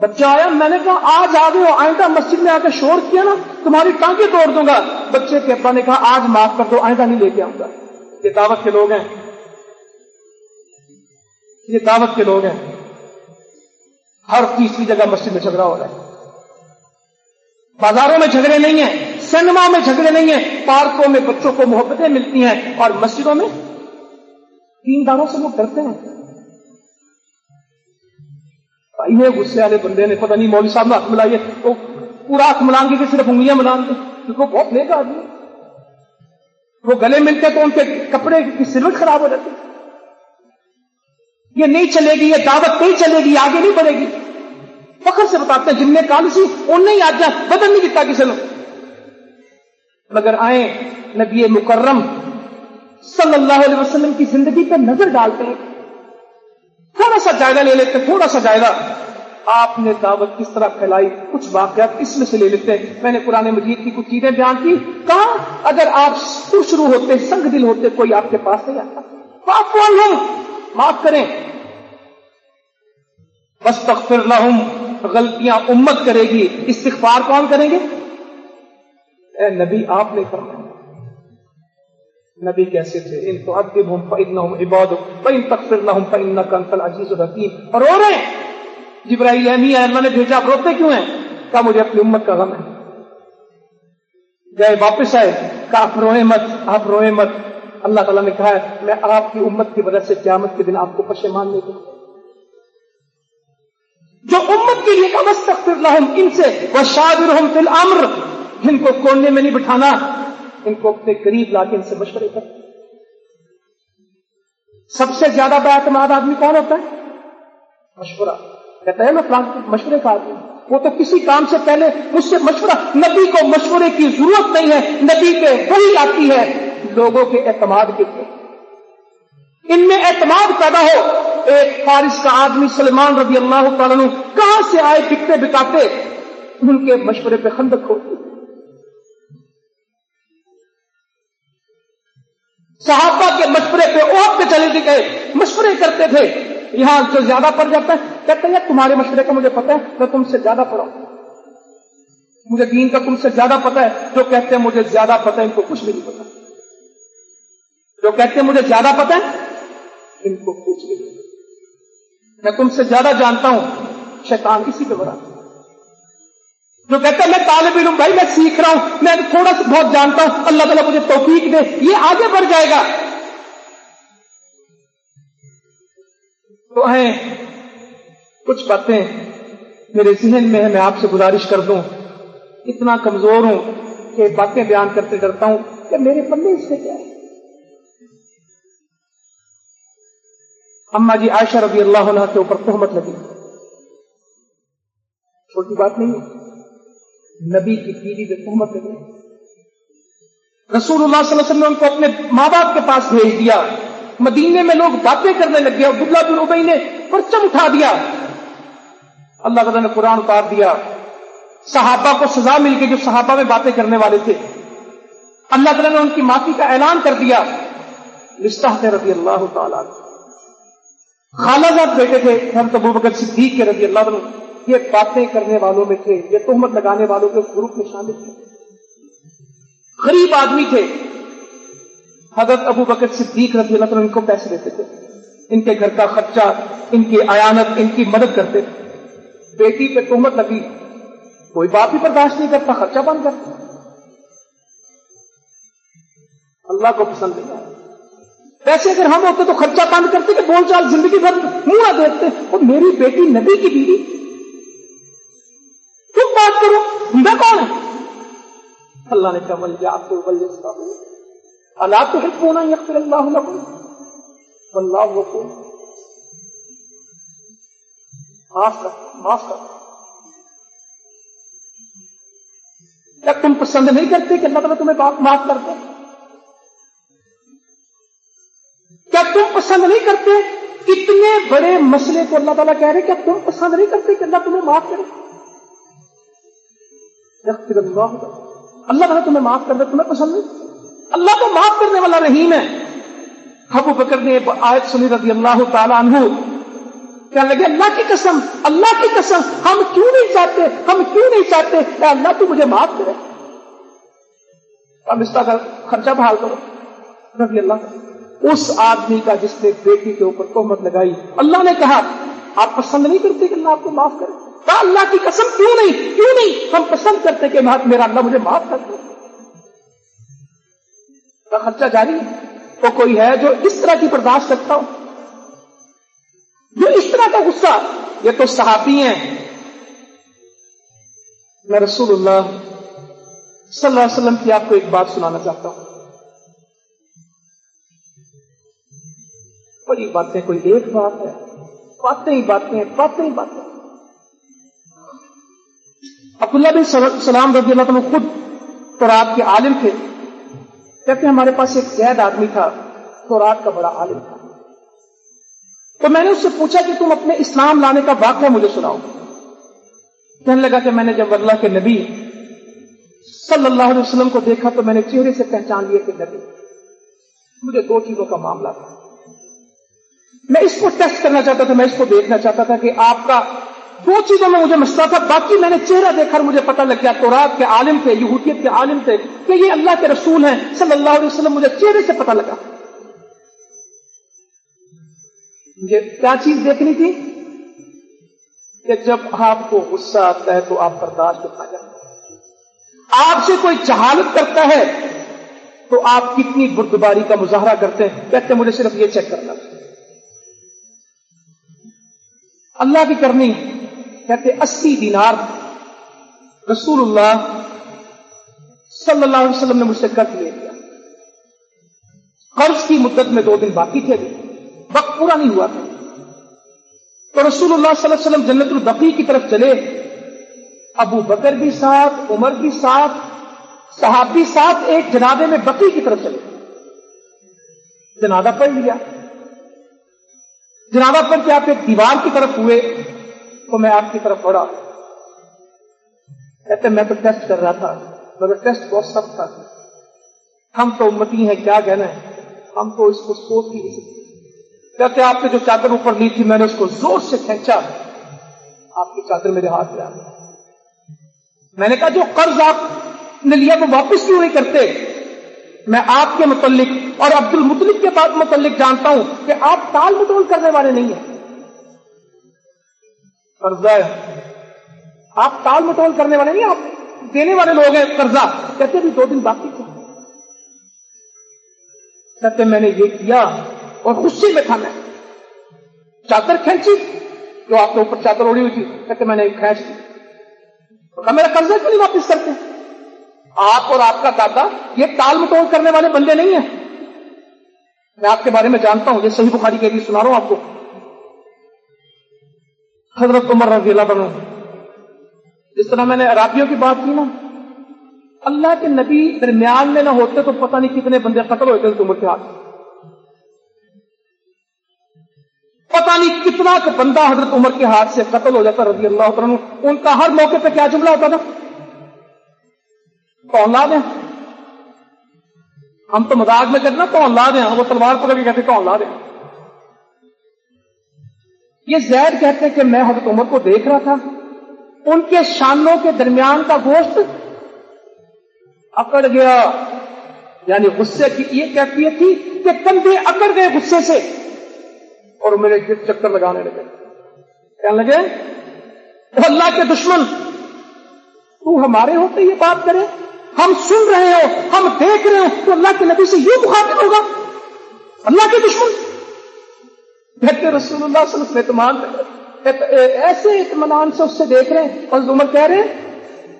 بچہ آیا، میں نے کہا، آج آ گئے آئندہ مسجد میں آ کے شور کیا نا، تمہاری ٹانگیں توڑ دوں گا۔ بچے کے ابا نے کہا، آج معاف کر دو، آئندہ نہیں لے کے آؤں گا۔ یہ دعوت کے لوگ ہیں۔ یہ دعوت کے لوگ ہیں۔ ہر تیسری جگہ مسجد میں جھگڑا ہو رہا ہے۔ بازاروں میں جھگڑے نہیں ہیں سنیما میں جھگڑے نہیں ہیں، پارکوں میں بچوں کو محبتیں ملتی ہیں اور مسجدوں میں تین داروں سے لوگ ڈرتے ہیں۔ غصے والے بندے نے پتہ نہیں مولوی صاحب نے ہاتھ ملائیے۔ تو پورا ہاتھ ملان گے کہ صرف انگلیاں ملان گے۔ کیونکہ وہ بہت نیک آدمی وہ گلے ملتے تو ان کے کپڑے کی سلوٹ خراب ہو جاتی۔ یہ نہیں چلے گی، یہ دعوت نہیں چلے گی آگے نہیں بڑھے گی۔ فخر سے بتاتے ہیں، جن نے کال سی ان نے آج بدل نہیں دیتا کسی نے۔ مگر آئے نبی مکرم صلی اللہ علیہ وسلم کی زندگی پہ نظر ڈالتے ہیں۔ تھوڑا سا جائزہ لے لیتے تھوڑا سا جائزہ۔ آپ نے دعوت کس طرح پھیلائی؟ کچھ واقعات اس میں سے لے لیتے ہیں۔ میں نے قرآن مجید کی کچھ چیزیں بیان کی۔ کہا اگر آپ شروع ہوتے، سنگ دل ہوتے، کوئی آپ کے پاس نہیں آتا۔ آپ کون ہوں معاف کریں۔ بس تخر لہم غلطیاں امت کرے گی۔ استغفار کون کریں گے؟ اے نبی، آپ نے فرمایا۔ نبی کیسے تھے؟ ان کو اب ہم فإنهم عباد وإن تغفر لهم فإنك أنت العزيز الحكيم۔ اور رو رہے ہیں۔ جبرائیل امی اللہ نے بھیجا، آپ روتے کیوں ہیں؟ کہا، مجھے اپنی امت کا غم ہے۔ گئے، واپس آئے۔ کہا، آپ روئے مت، آپ روئے مت۔ اللہ تعالیٰ نے کہا ہے میں آپ کی امت کی وجہ سے قیامت کے دن آپ کو پشیمان نہیں کروں جو امت کے لیے کم استغفر ان سے۔ وشاورہم فی الامر جن کو کونے میں نہیں بٹھانا ان کو اپنے قریب لا کے ان سے مشورے کر سب سے زیادہ با اعتماد آدمی کون ہوتا ہے؟ مشورہ۔ کہتا ہے، میں مشورے کا آدمی وہ تو کسی کام سے پہلے مجھ سے مشورہ، نبی کو مشورے کی ضرورت نہیں ہے، نبی پہ وہی آتی ہے۔ لوگوں کے اعتماد کے لیے۔ ان میں اعتماد پیدا ہو۔ ایک فارس کا آدمی سلمان رضی اللہ تعالیٰ کہاں سے آئے، بکتے بکاتے، ان کے مشورے پہ خندق ہوتی صحابہ کے مشورے پہ اور پہ چلے گئے، مشورے کرتے تھے۔ یہاں جو زیادہ پڑ جاتا ہے، کہتے ہیں، تمہارے مشورے کا مجھے پتا ہے، میں تم سے زیادہ پڑھا مجھے دین کا تم سے زیادہ پتا ہے، جو کہتے ہیں، مجھے زیادہ پتا ہے، ان کو کچھ بھی نہیں پتا جو کہتے ہیں، مجھے زیادہ پتا ہے، ان کو کچھ بھی نہیں۔ میں تم سے زیادہ جانتا ہوں، شیطان اسی پہ بڑا جو کہتا ہے میں طالب علم بھائی، میں سیکھ رہا ہوں، میں تھوڑا سا بہت جانتا ہوں، اللہ تعالیٰ مجھے توفیق دے، یہ آگے بڑھ جائے گا۔ تو ہیں، کچھ باتیں میرے ذہن میں ہے میں آپ سے گزارش کر دوں۔ اتنا کمزور ہوں کہ باتیں بیان کرتے ڈرتا ہوں کہ میرے پلے اس سے کیا ہے۔ اما جی عائشہ رضی اللہ عنہ کے اوپر تہمت لگی۔ چھوٹی بات نہیں ہے۔ نبی کی بیوی پہ تہمت لگی رسول اللہ صلی اللہ علیہ وسلم نے ان کو اپنے ماں باپ کے پاس بھیج دیا۔ مدینے میں لوگ باتیں کرنے لگ گئے عبداللہ بن ابئی نے پرچم اٹھا دیا۔ اللہ تعالیٰ نے قرآن اتار دیا۔ صحابہ کو سزا مل گئی جو صحابہ میں باتیں کرنے والے تھے۔ اللہ تعالیٰ نے ان کی معافی کا اعلان کر دیا۔ رشتہ رضی اللہ تعالیٰ خالہ زاد بیٹے تھے ہم ابو بکر صدیق کے رضی اللہ عنہ۔ یہ باتیں کرنے والوں میں تھے، یہ تہمت لگانے والوں کے گروپ میں شامل تھے۔ غریب آدمی تھے۔ حضرت ابو بکر صدیق رضی اللہ عنہ ان کو پیسے دیتے تھے۔ ان کے گھر کا خرچہ، ان کی عیانت ان کی مدد کرتے تھے۔ بیٹی پہ تہمت لگی۔ کوئی باپ ہی برداشت نہیں کرتا، خرچہ بند کرتا۔ اللہ کو پسند نہیں آیا ویسے اگر ہم ہوتے تو خرچہ بند کرتے کہ بول چال زندگی بھر منہ دیکھتے۔ اور میری بیٹی نبی کی بیوی بات کرو میں کون ہے اللہ نے کہا یا آپ کو اللہ تو حکم ہونا یقر اللہ اللہ وقول معاف کر معاف کر. کیا تم پسند نہیں کرتے کہ اللہ تعالیٰ تمہیں بات معاف کرتے کیا تم پسند نہیں کرتے، اتنے بڑے مسئلے کو اللہ تعالیٰ کہہ رہے کیا تم پسند نہیں کرتے کہ اللہ تمہیں معاف کرے. اللہ. تعالیٰ تمہیں معاف کر دے، تمہیں پسند نہیں؟ اللہ کو معاف کرنے والا رحیم ہے. ابو بکر نے آیت سنی رضی اللہ تعالیٰ عنہ. کہنے لگے، اللہ کی قسم، اللہ کی قسم، ہم کیوں نہیں چاہتے؟ ہم کیوں نہیں چاہتے؟ اے اللہ تو مجھے معاف کرے. اب اس کا خرچہ بحال کرو. رضی اللہ اس آدمی کا جس نے بیٹی کے اوپر تہمت لگائی، اللہ نے کہا، آپ پسند نہیں کرتے کہ اللہ آپ کو معاف کرے؟ کہا اللہ کی قسم کیوں نہیں؟ کیوں نہیں؟ ہم پسند کرتے کہ میرا اللہ مجھے معاف کر دے۔ خرچہ جاری ہے۔ تو کوئی ہے جو اس طرح کی برداشت کرتا ہو؟ جو اس طرح کا غصہ، یہ تو صحابی ہیں۔ میں رسول اللہ صلی اللہ علیہ وسلم کی آپ کو ایک بات سنانا چاہتا ہوں۔ بڑی باتیں کوئی ایک بات ہے۔ باتیں ہی باتیں باتیں ہی باتیں عبداللہ بن سلام رضی اللہ تعالیٰ خود قرآن کے عالم تھے۔ کہتے ہیں ہمارے پاس ایک زید آدمی تھا قرآن کا بڑا عالم تھا۔ تو میں نے اس سے پوچھا کہ تم اپنے اسلام لانے کا واقعہ مجھے سناؤ۔ کہنے لگا کہ میں نے جب اللہ کے نبی صلی اللہ علیہ وسلم کو دیکھا تو میں نے چہرے سے پہچان لیا کہ نبی۔ مجھے دو چیزوں کا معاملہ تھا۔ میں اس کو ٹیسٹ کرنا چاہتا تھا، میں اس کو دیکھنا چاہتا تھا کہ آپ کا دو چیزوں میں مجھے مسئلہ تھا باقی میں نے چہرہ دیکھ کر مجھے پتا لگ گیا تو رات کے عالم تھے، یہودیت کے عالم تھے کہ یہ اللہ کے رسول ہیں۔ صلی اللہ علیہ وسلم، مجھے چہرے سے پتا لگا۔ مجھے کیا چیز دیکھنی تھی؟ کہ جب آپ کو غصہ آتا ہے تو آپ برداشت اٹھا جاتے آپ سے کوئی جہالت کرتا ہے تو آپ کتنی بردباری کا مظاہرہ کرتے ہیں۔ کہتے ہیں، مجھے صرف یہ چیک کرنا۔ اللہ کی کرنی کہتے اسی دینار رسول اللہ صلی اللہ علیہ وسلم نے مجھ سے قرض لے لیا قرض کی مدت میں دو دن باقی تھے۔ وقت پورا نہیں ہوا تھا۔ تو رسول اللہ صلی اللہ علیہ وسلم جنت البقی کی طرف چلے۔ ابو بکر بھی ساتھ، عمر بھی ساتھ، صحابی ساتھ ایک جنابے میں بقی کی طرف چلے۔ جنازہ پڑھ لیا۔ جنازہ پڑھ کے آپ ایک دیوار کی طرف ہوئے۔ تو میں آپ کی طرف پڑھا کہتے میں تو ٹیسٹ کر رہا تھا، مگر ٹیسٹ بہت سخت تھا۔ ہم تو امتی ہیں، کیا کہنا ہے؟ ہم تو اس کو سوچ ہی نہیں سکتے۔ کہتے آپ نے جو چادر اوپر لی تھی، میں نے اس کو زور سے کھینچا۔ آپ کی چادر میرے ہاتھ میں آ گئی۔ میں نے کہا، جو قرض آپ نے لیا، وہ واپس کیوں نہیں کرتے؟ میں آپ کے متعلق اور عبد المطلق کے بعد متعلق جانتا ہوں کہ آپ تال مٹول کرنے والے نہیں ہیں۔ قرضہ آپ تال مٹول کرنے والے نہیں، آپ دینے والے لوگ ہیں قرضہ۔ کہتے بھی دو دن باقی تھے۔ کہتے میں نے یہ کیا اور خوشی میں تھا میں۔ چادر کھینچی جو آپ کے اوپر چادر اڑی ہوئی تھی۔ کہتے میں نے کھینچ دی۔ میرا قرضہ کیوں نہیں واپس کرتے؟ آپ اور آپ کا دادا یہ ٹال مٹول کرنے والے بندے نہیں ہیں۔ میں آپ کے بارے میں جانتا ہوں، یہ صحیح بخاری کے لیے سنا رہا ہوں آپ کو۔ حضرت عمر رضی اللہ عنہ۔ جس طرح میں نے عرابیوں کی بات کی نا، اللہ کے نبی درمیان میں نہ ہوتے تو پتہ نہیں کتنے بندے قتل ہوئے تھے عمر کے ہاتھ پتہ نہیں کتنا بندہ حضرت عمر کے ہاتھ سے قتل ہو جاتا رضی اللہ عنہ۔ ان کا ہر موقع پہ کیا جملہ ہوتا تھا؟ کون لا دیں ہم تو مزاق میں کرنا کون لا دیں وہ تلوار پکڑ کے کہتے کون لا دیں یہ زید کہتے کہ میں حضرت عمر کو دیکھ رہا تھا۔ ان کے شانوں کے درمیان کا گوشت اکڑ گیا۔ یعنی غصے کی یہ کیفیت تھی کہ کندھے اکڑ گئے غصے سے۔ اور میرے چکر لگانے لگے۔ کہنے لگے اللہ کے دشمن، تو ہمارے ہاں ہوتے یہ بات کرے۔ ہم سن رہے ہو، ہم دیکھ رہے ہو۔ تو اللہ کے نبی سے یہ مخاطب ہوگا۔ اللہ کے دشمن کہتے رسول اللہ صلی اللہ علیہ اعتماد ایسے اطمینان سے اس سے دیکھ رہے ہیں۔ اور عمر کہہ رہے ہیں،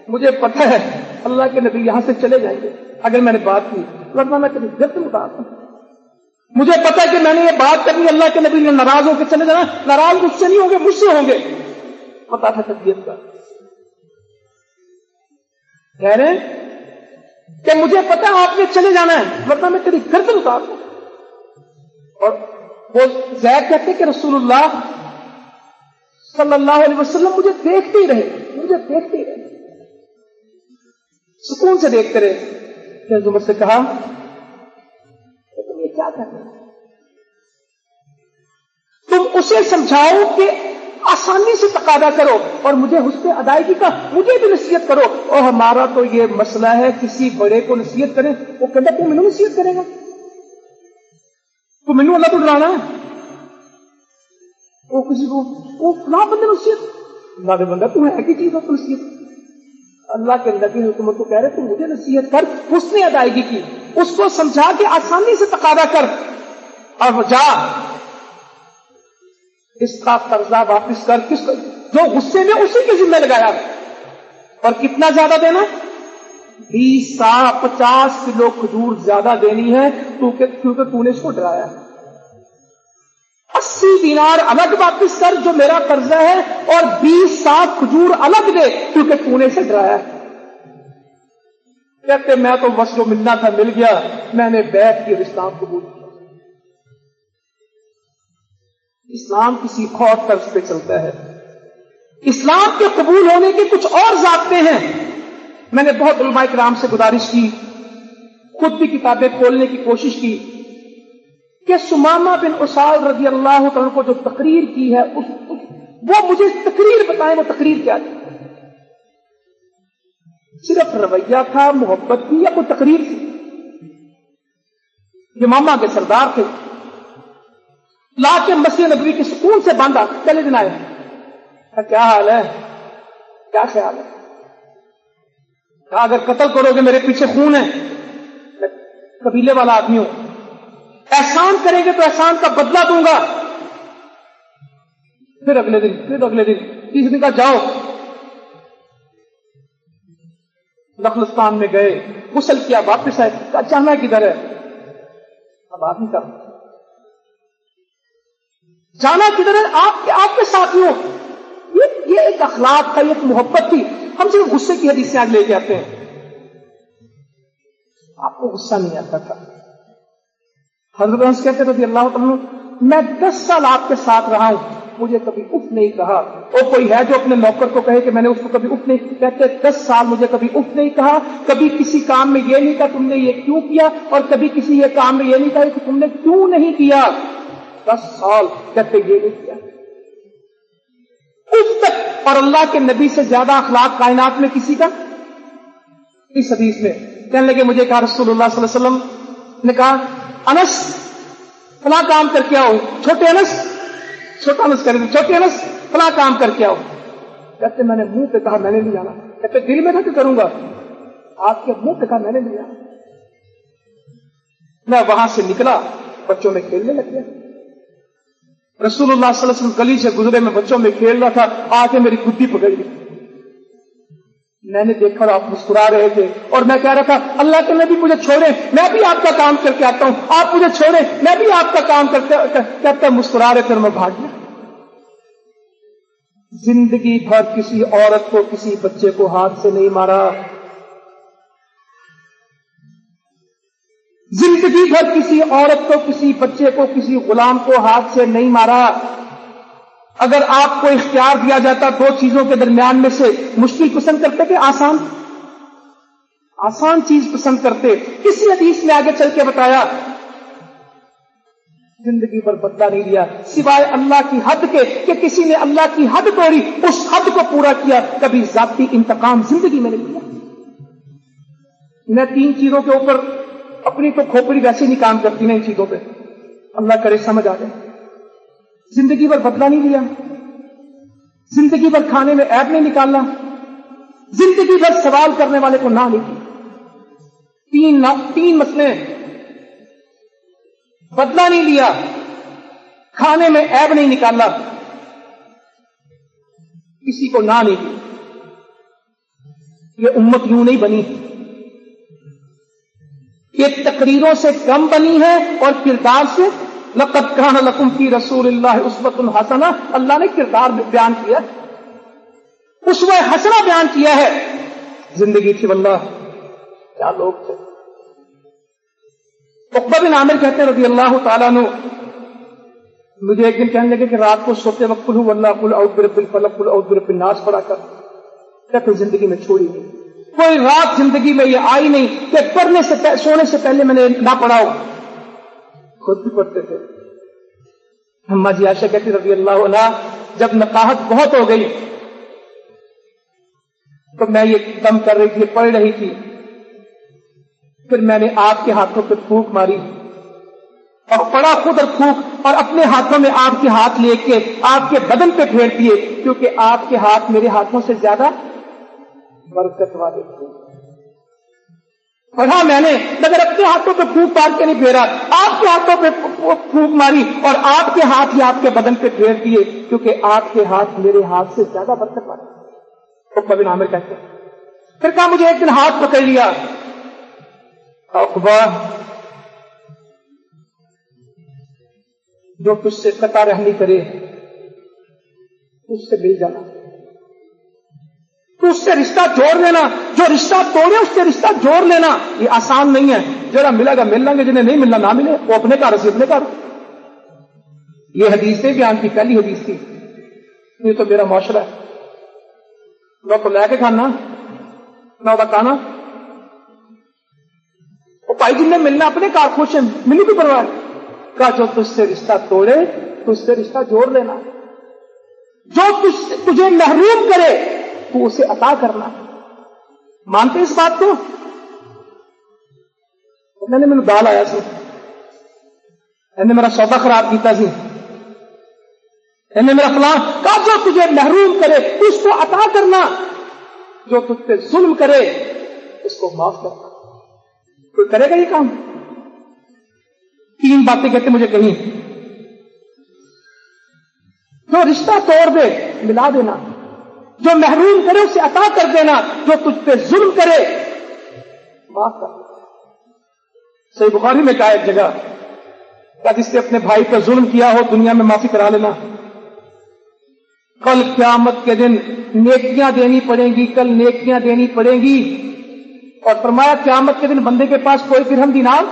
مجھے پتہ ہے، اللہ کے نبی یہاں سے چلے جائیں گے۔ اگر میں نے بات کی، ورنہ میں کبھی جب تم بات ہوں۔ مجھے پتا کہ میں نے یہ بات کرنی اللہ کے نبی نے ناراض ہو کے چلے جانا۔ ناراض مجھ سے نہیں ہوں گے، مجھ سے ہوں گے۔ پتا تھا طبیعت کا۔ کہہ رہے ہیں کہ مجھے پتا آپ نے چلے جانا ہے، ورنہ میں تیری گردن اتار دوں اور وہ زید کہتے کہ رسول اللہ صلی اللہ علیہ وسلم مجھے دیکھتے ہی رہے، مجھے دیکھتے ہی رہے۔ سکون سے دیکھتے رہے۔ کہ عمر سے کہا تم یہ کیا کر رہے تم اسے سمجھاؤ کہ آسانی سے تقاضا کرو اور مجھے حسن ادائیگی کا، مجھے بھی نصیحت کرو۔ اور ہمارا تو یہ مسئلہ ہے، کسی بڑے کو نصیحت کریں، وہ کہتا تو مینو نصیحت کرے گا۔ تو مینو اللہ کو ڈرانا ہے وہ کسی کو وہ فلاں بندے نصیحت اللہ کے بندہ تم ہے چیز ہو نصیحت اللہ کے اللہ کی حکومت کو کہہ رہے تو مجھے نصیحت کر اس نے ادائیگی کی اس کو سمجھا کے آسانی سے تقاضا کر اور جا اس کا قرضہ واپس کر کس جو غصے میں اسی کے ذمہ لگایا اور کتنا زیادہ دینا بیس سا پچاس کلو کھجور زیادہ دینی ہے، کیونکہ تو نے اس کو ڈرایا۔ اسی دینار الگ واپس کر جو میرا قرضہ ہے اور بیس سا کھجور الگ دے، کیونکہ تو نے اسے ڈرایا۔ کہتے، میں تو بس جو ملنا تھا مل گیا، میں نے بیٹھ کے رشتہ قبول کیا۔ اسلام کسی اور طرز پہ چلتا ہے۔ اسلام کے قبول ہونے کے کچھ اور ضابطے ہیں۔ میں نے بہت علماء کرام سے گزارش کی خود بھی کتابیں کھولنے کی کوشش کی کہ سماما بن اسال رضی اللہ عنہ کو جو تقریر کی ہے اس, اس, وہ مجھے تقریر بتائیں وہ تقریر کیا تھی۔ صرف رویہ تھا محبت تھی یا کوئی تقریر تھی؟ یہ ماما کے سردار تھے۔ لا کے مسیح نبوی کے سکون سے باندھا چلے دن آئے۔ کیا حال ہے؟ کیا خیال ہے؟ کہا اگر قتل کرو گے، میرے پیچھے خون ہے۔ میں قبیلے والا آدمی ہوں احسان کریں گے تو احسان کا بدلہ دوں گا۔ پھر اگلے دن، پھر اگلے دن تیس دن کا جاؤ۔ نخلستان میں گئے۔ غسل کیا، واپس آئے۔ کہا جانا کدھر ہے؟ اب آدمی کا۔ جانا کدھر ہے؟ آپ کے آپ کے ساتھیوں یہ یہ ایک اخلاق تھا، یہ ایک محبت تھی۔ ہم صرف غصے کی حدیث سے آج لے کے آتے ہیں۔ آپ کو غصہ نہیں آتا تھا۔ حضرت کہتے رضی اللہ عنہ، میں دس سال آپ کے ساتھ رہا ہوں، مجھے کبھی اف نہیں کہا۔ اور کوئی ہے جو اپنے نوکر کو کہے کہ میں نے اس کو کبھی اف نہیں، کہتے دس سال مجھے کبھی اف نہیں کہا۔ کبھی کسی کام میں یہ نہیں کہا تم نے یہ کیوں کیا، اور کبھی کسی یہ کام میں یہ نہیں کہا کہ تم نے کیوں نہیں کیا۔ دس سال کہتے یہ نہیں کیا۔ اس تک اور اللہ کے نبی سے زیادہ اخلاق کائنات میں کسی کا؟ اس حدیث میں کہنے لگے، مجھے کہا رسول اللہ صلی اللہ علیہ وسلم نے کہا، انس، فلاں کام کر کے آؤ، چھوٹے انس، چھوٹا انس کرے چھوٹے انس، فلاں کام کر کے آؤ۔ کہتے، میں نے منہ پہ کہا، میں نے نہیں جانا کہتے، دل میں تھا کہ کروں گا۔ آپ کے منہ پہ کہا، میں نے نہیں جانا میں وہاں سے نکلا، بچوں میں کھیلنے لگ گیا۔ رسول اللہ صلی اللہ علیہ وسلم گلی سے گزرے میں بچوں میں کھیل رہا تھا آ کے میری گدی پکڑ گئی۔ میں نے دیکھا اور آپ مسکرا رہے تھے اور میں کہہ رہا تھا، اللہ کے نبی مجھے چھوڑے میں بھی آپ کا کام کر کے آتا ہوں، آپ مجھے چھوڑے میں بھی آپ کا کام کرتے کرتا مسکرا رہے پھر میں بھاگ گیا۔ زندگی بھر کسی عورت کو، کسی بچے کو ہاتھ سے نہیں مارا۔ زندگی بھر کسی عورت کو، کسی بچے کو، کسی غلام کو ہاتھ سے نہیں مارا۔ اگر آپ کو اختیار دیا جاتا دو چیزوں کے درمیان میں سے، مشکل پسند کرتے کہ آسان؟ آسان چیز پسند کرتے۔ کسی حدیث میں آگے چل کے بتایا، زندگی پر بدلہ نہیں دیا سوائے اللہ کی حد کے کہ کسی نے اللہ کی حد توڑی، اس حد کو پورا کیا، کبھی ذاتی انتقام زندگی میں نہیں دیا میں تین چیزوں کے اوپر اپنی تو کھوپڑی ویسے نہیں کام کرتی نا ان چیزوں پہ۔ اللہ کرے سمجھ آ جائے۔ زندگی پر بدلہ نہیں لیا زندگی پر کھانے میں ایپ نہیں نکالنا۔ زندگی بھر سوال کرنے والے کو نہ لکھی تین تین مسئلے۔ بدلہ نہیں لیا کھانے میں ایب نہیں نکالا کسی کو نہ نہیں دی یہ امت یوں نہیں بنی۔ یہ تقریروں سے کم بنی ہے اور کردار سے لقد کان لکم فی رسول اللہ عصبت الحسنہ اللہ نے کردار بیان کیا اس میں حسنہ بیان کیا ہے۔ زندگی تھی واللہ، کیا لوگ تھے۔ بن عامر کہتے ہیں رضی اللہ تعالیٰ نے مجھے ایک دن کہنے لگے کہ رات کو سوتے وقت کل اللہ کل اوت برب الفلق کل اوت برب الناس پڑا کر، کہتے زندگی میں چھوڑی نہیں۔ کوئی رات زندگی میں یہ آئی نہیں کہ پڑھنے سے سونے سے پہلے میں نے نہ پڑھاؤ خود بھی پڑھتے تھے۔ اما جی آشا کہتی رضی اللہ عنہ، جب نقاہت بہت ہو گئی، تو میں یہ کم کر رہی تھی، پڑھ رہی تھی۔ پھر میں نے آپ کے ہاتھوں پہ پھونک ماری۔ اور پڑا خود اور پھونک، اور اپنے ہاتھوں میں آپ کے ہاتھ لے کے، آپ کے بدن پہ پھیر دیے، کیونکہ آپ کے ہاتھ میرے ہاتھوں سے زیادہ برکت والے پڑھا ہاں، میں نے مگر اپنے ہاتھوں پہ پھونک پار کے نہیں پھیرا۔ آپ کے ہاتھوں پہ پھونک ماری اور آپ کے ہاتھ ہی آپ کے بدن پہ پھیر دیے، کیونکہ آپ کے ہاتھ میرے ہاتھ سے زیادہ برکت والے تو کبھی عامر کہتے ہیں۔ پھر کہا، مجھے ایک دن ہاتھ پکڑ لیا۔ اخبار جو تجھ سے قطع رہنی کرے اس سے مل جانا۔ تو اس سے رشتہ جوڑ لینا، جو رشتہ توڑے اس سے رشتہ جوڑ لینا، یہ آسان نہیں ہے۔ جرا ملے گا مل لیں گے، جنہیں نہیں ملنا نہ ملے، وہ اپنے گھر سے اپنے گھر۔ یہ حدیث سے بیان کی، پہلی حدیث تھی یہ تو میرا معاشرہ ہے۔ نہ تو لے کے کھانا نہ کھانا۔ وہ پائی جن نے ملنا اپنے کار خوش ہیں ملو کی پرواہ؟ کا جو تجھ سے رشتہ توڑے، تو اس سے رشتہ جوڑ لینا۔ جو تجھے محروم کرے تو اسے عطا کرنا۔ مانتے اس بات کو؟ میں نے میرے دال آیا سی۔ نے میرا سودا خراب کیتا سی۔ میرا فلاں کا جو تجھے محروم کرے، اس کو عطا کرنا۔ جو تجھ پہ ظلم کرے، اس کو معاف کرنا کوئی کرے گا یہ کام؟ تین باتیں کہتے مجھے کہیں۔ جو رشتہ توڑ دے، ملا دینا۔ جو محروم کرے اسے عطا کر دینا، جو تجھ پہ ظلم کرے۔ معاف کر۔ صحیح بخاری میں کہا ایک جگہ کیا جس نے اپنے بھائی پہ ظلم کیا ہو، دنیا میں معافی کرا لینا۔ کل قیامت کے دن نیکیاں دینی پڑیں گی، کل نیکیاں دینی پڑیں گی۔ اور فرمایا، قیامت کے دن بندے کے پاس کوئی پھر دینار،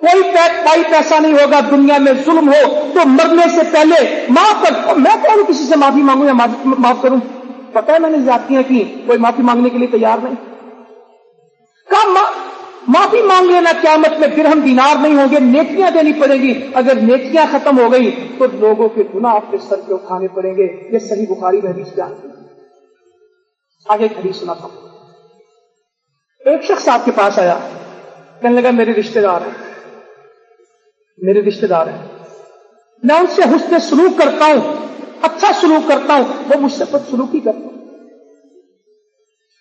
کوئی پائی پیسہ نہیں ہوگا۔ دنیا میں ظلم ہو تو مرنے سے پہلے معاف کر۔ میں کون کسی سے معافی مانگوں یا معاف کروں؟ پتہ ہے میں نے زیادتیاں کی کوئی معافی مانگنے کے لیے تیار نہیں؟ کم معافی مانگ لینا قیامت میں پھر ہم دینار نہیں ہوں گے، نیکیاں دینی پڑے گی۔ اگر نیکیاں ختم ہو گئی تو لوگوں کے گناہ آپ کے سر پہ اٹھانے پڑیں گے۔ یہ صحیح بخاری میں حدیث جان آگے ایک حدیث سنا تھا ایک شخص آپ کے پاس آیا۔ کہنے لگا، میرے رشتے دار ہیں۔ میرے رشتے دار ہیں۔ میں ان سے حسن سلوک کرتا ہوں۔ اچھا سلوک کرتا ہوں وہ مجھ سے خود سلوک ہی کرتا ہوں۔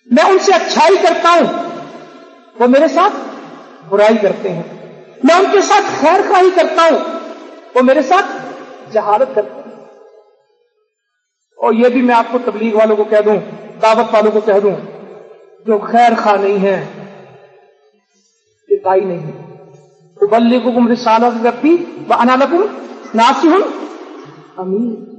میں ان سے اچھائی کرتا ہوں، وہ میرے ساتھ برائی کرتے ہیں۔ میں ان کے ساتھ خیر خواہی کرتا ہوں، وہ میرے ساتھ جہالت کرتے ہیں۔ اور یہ بھی میں آپ کو تبلیغ والوں کو کہہ دوں، دعوت والوں کو کہہ دوں، جو خیر خواہ نہیں ہے یہ دائی نہیں ہے بلی کو کم رسالہ رکھتی وہ انالکم ناسی ہوں امین۔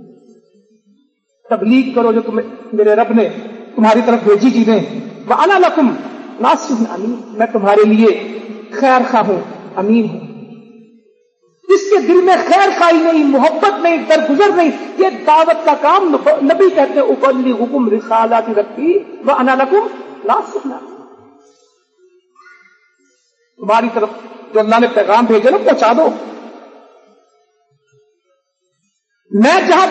تبلیغ کرو جو تمہیں میرے رب نے تمہاری طرف بھیجی چیزیں۔ وہ انالکم ناصر امین میں تمہارے لیے خیر خواہ ہوں امین ہوں۔ جس کے دل میں خیر خواہی نہیں، محبت نہیں، درگزر نہیں، یہ دعوت کا کام نبی کہتے ہیں ابلی حکم رسالات رکھتی وہ انالکم ناصر تمہاری طرف جو اللہ نے پیغام بھیجے نا، پہنچا دو۔ میں جہاں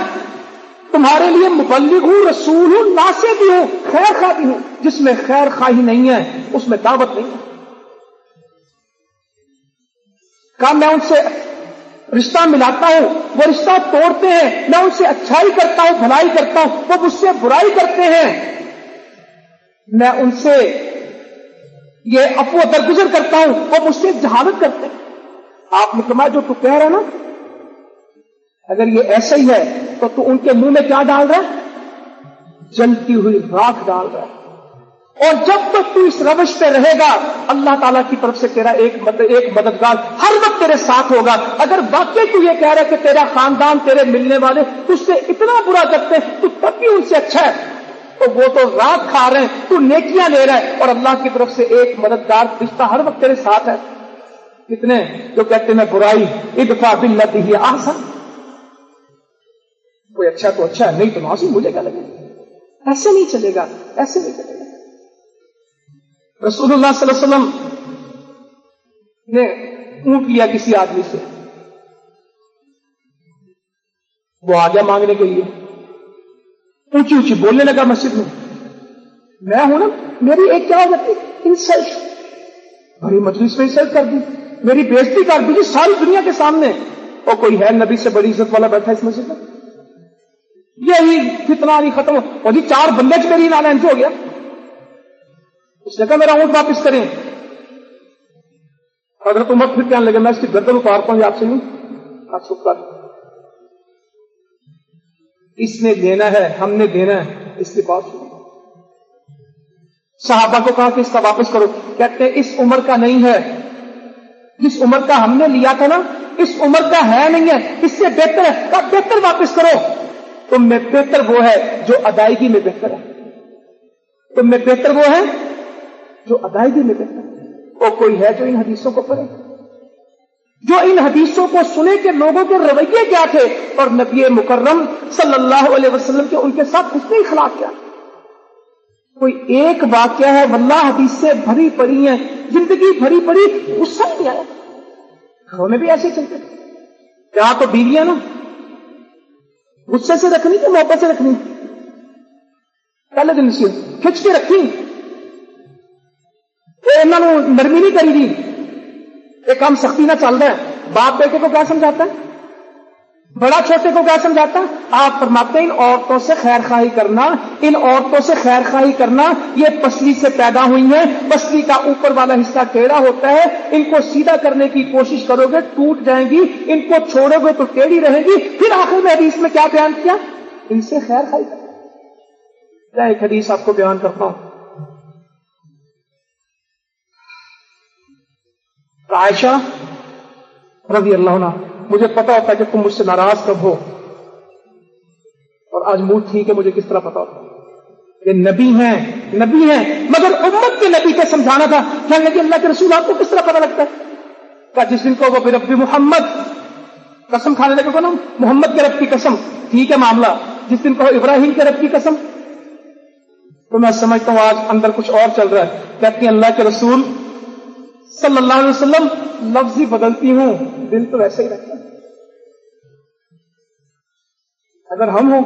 تمہارے لیے مبلغ ہوں، رسول ہوں ناسے بھی ہوں، خیر خواہ بھی ہوں۔ جس میں خیر خواہی نہیں ہے، اس میں دعوت نہیں۔ ہے کہا، میں ان سے رشتہ ملاتا ہوں، وہ رشتہ توڑتے ہیں۔ میں ان سے اچھائی کرتا ہوں، بھلائی کرتا ہوں، وہ مجھ سے برائی کرتے ہیں۔ میں ان سے یہ افو درگزر کرتا ہوں، وہ مجھ سے جہالت کرتے ہیں۔ آپ نے کما جو تو کہہ رہا نا، اگر یہ ایسا ہی ہے تو تو ان کے منہ میں کیا ڈال رہا ہے؟ جلتی ہوئی راکھ ڈال رہا ہے۔ اور جب تک تو اس روش پہ رہے گا، اللہ تعالیٰ کی طرف سے تیرا ایک ایک مددگار ہر وقت تیرے ساتھ ہوگا۔ اگر واقعی تو یہ کہہ رہا ہے کہ تیرا خاندان، تیرے ملنے والے اس سے اتنا برا کرتے ہیں تو تب بھی ان سے اچھا ہے۔ تو وہ تو رات کھا رہے ہیں، تو نیکیاں لے رہا ہے۔ اور اللہ کی طرف سے ایک مددگار رشتہ ہر وقت تیرے ساتھ ہے۔ کتنے؟ جو کہتے ہیں برائی ادفا بلتی ہی آسان اچھا تو اچھا ہے، نہیں تو ناسی مجھے کیا لگے؟ ایسے نہیں چلے گا، ایسے نہیں چلے گا۔ رسول اللہ صلی اللہ علیہ وسلم نے اونٹ لیا کسی آدمی سے۔ وہ آ گیا مانگنے کے لیے۔ اونچی اونچی بولنے لگا مسجد میں۔ میں ہوں نا، میری ایک کیا ہوتی انسلٹ۔ بڑی مجلس میں انسلٹ کر دی۔ میری بےزتی کر دی۔ ساری دنیا کے سامنے۔ اور کوئی ہے نبی سے بڑی عزت والا بیٹھا اس مسجد میں؟ یہی کتنا نہیں ختم ہو جی چار بندے چ میری نالا ہو گیا۔ اس نے کہا، میرا اونٹ واپس کریں۔ اگر تم پھر کہنے لگے، میں اس کی گردن اتارتا ہوں آپ سے نہیں۔ چھپ کر۔ اس نے دینا ہے، ہم نے دینا ہے۔ اس کے پاس صحابہ کو کہا کہ اس کا واپس کرو۔ کہتے ہیں، اس عمر کا نہیں ہے۔ جس عمر کا ہم نے لیا تھا نا، اس عمر کا ہے نہیں ہے۔ اس سے بہتر ہے۔ بہتر واپس کرو۔ تم میں بہتر وہ ہے جو ادائیگی میں بہتر ہے۔ تم میں بہتر وہ ہے جو ادائیگی میں بہتر ہے۔ وہ کوئی ہے جو ان حدیثوں کو پڑھے۔ جو ان حدیثوں کو سنے کہ لوگوں کے رویے کیا تھے اور نبی مکرم صلی اللہ علیہ وسلم کے ان کے ساتھ اس نے اخلاق کیا۔ کوئی ایک واقعہ ہے، واللہ حدیث سے بھری پڑی ہیں، زندگی بھری پڑی، غصہ نہیں آیا۔ گھروں میں بھی ایسے چلتے کیا تو بیویاں نا؟ غصے سے رکھنی کہ محبت سے رکھنی۔ پہلے دن سے۔ کھچ کے رکھی۔ انہوں نے نرمی نہیں کری دی۔ یہ کام سختی نہ چل رہا ہے باپ بیٹے کو کیا سمجھاتا ہے؟ بڑا چھوٹے کو کیا سمجھاتا آپ فرماتے ہیں، ان عورتوں سے خیر خواہی کرنا، ان عورتوں سے خیر خواہی کرنا، یہ پسلی سے پیدا ہوئی ہیں۔ پسلی کا اوپر والا حصہ ٹیڑھا ہوتا ہے۔ ان کو سیدھا کرنے کی کوشش کرو گے، ٹوٹ جائیں گی، ان کو چھوڑو گے تو ٹیڑھی رہے گی۔ پھر آخر میں حدیث میں کیا بیان کیا؟ ان سے خیر خواہی کرنا۔ ایک حدیث آپ کو بیان کرتا ہوں۔ عائشہ رضی اللہ عنہ مجھے پتا ہوتا ہے کہ تم مجھ سے ناراض کب ہو۔ اور آج موڈ ٹھیک ہے، مجھے کس طرح پتا ہوتا یہ نبی ہیں نبی ہیں، مگر امت کے نبی کا سمجھانا تھا۔ کہنے لگے اللہ کے رسول، آپ کو کس طرح پتا لگتا ہے؟ کہ جس دن کو وہ رب محمد۔ قسم کھانے لگے نا محمد کے رب کی قسم۔ ٹھیک ہے معاملہ۔ جس دن کہو ابراہیم کے رب کی قسم۔ تو میں سمجھتا ہوں، آج اندر کچھ اور چل رہا ہے۔ کہتی ہیں اللہ کے رسول صلی اللہ علیہ وسلم لفظ ہی بدلتی ہوں، دل تو ویسے ہی رہتا اگر ہم ہوں،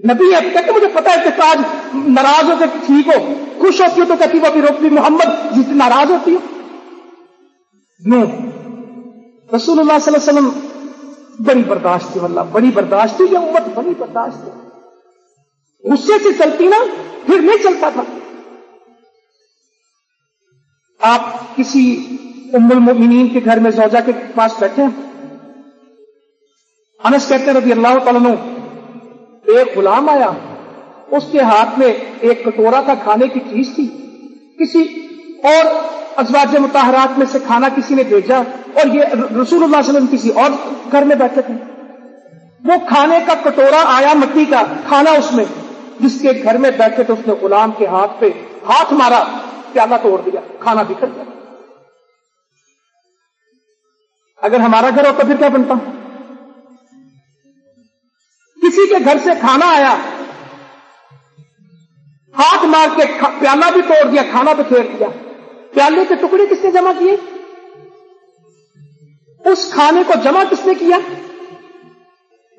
نبی اب کہتے مجھے پتا ہے کہ آج ناراض ہو کے ٹھیک ہو، خوش ہوتی ہو تو کہتی وہ بھی روکتی محمد، جس ناراض ہوتی ہو۔ نو، رسول اللہ صلی اللہ علیہ وسلم بڑی برداشت تھی اللہ بڑی برداشت تھی، یہ امت بڑی برداشت تھی۔ غصے سے چلتی نا، پھر نہیں چلتا تھا۔ آپ کسی ام المؤمنین کے گھر میں زوجہ کے پاس بیٹھے ہیں؟ انس کہتے رضی اللہ تعالیٰ ایک غلام آیا، اس کے ہاتھ میں ایک کٹورا تھا، کھانے کی چیز تھی۔ کسی اور ازواج متحرات میں سے کھانا کسی نے بھیجا اور یہ رسول اللہ علیہ وسلم کسی اور گھر میں بیٹھے تھے۔ وہ کھانے کا کٹورا آیا مٹی کا، کھانا اس میں جس کے گھر میں بیٹھے تھے اس نے غلام کے ہاتھ پہ ہاتھ مارا۔ پیالہ توڑ دیا، کھانا بکھر گیا اگر ہمارا گھر ہو تو پھر کیا بنتا؟ کسی کے گھر سے کھانا آیا، ہاتھ مار کے پیالہ بھی توڑ دیا، کھانا بھی پھیر دیا۔ پیالے کے ٹکڑے کس نے جمع کیے؟ اس کھانے کو جمع کس نے کیا؟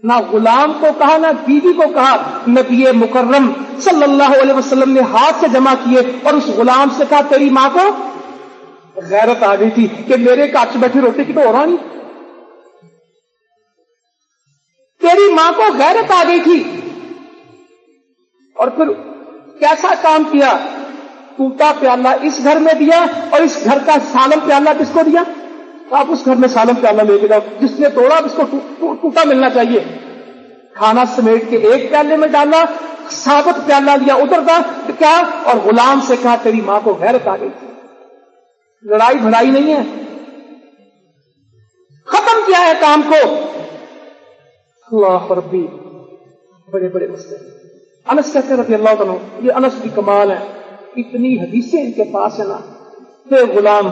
نہ غلام کو کہا، نہ بیوی کو کہا۔ نبی مکرم صلی اللہ علیہ وسلم نے ہاتھ سے جمع کیے اور اس غلام سے کہا، تیری ماں کو غیرت آ گئی تھی کہ میرے کاچ بیٹھی روٹی کی تو ہو رہا نہیں تیری ماں کو غیرت آ گئی تھی۔ اور پھر کیسا کام کیا؟ ٹوٹا پیالہ اس گھر میں دیا اور اس گھر کا سالم پیالہ کس کو دیا؟ آپ اس گھر میں سالم پیالہ لے کے جاؤ، جس نے توڑا اس کو ٹوٹا ملنا چاہیے۔ کھانا سمیٹ کے ایک پیالے میں ڈالا، ثابت پیالہ لیا، ادھر کا کیا؟ اور غلام سے کہا، تیری ماں کو غیرت آ گئی لڑائی بھڑائی نہیں ہے۔ ختم کیا ہے کام کو۔ اللہ ربی۔ بڑے بڑے مسئلے۔ انس کہتے رضی اللہ تعالیٰ یہ انس کی کمال ہے۔ اتنی حدیثیں ان کے پاس ہے نا، کہ غلام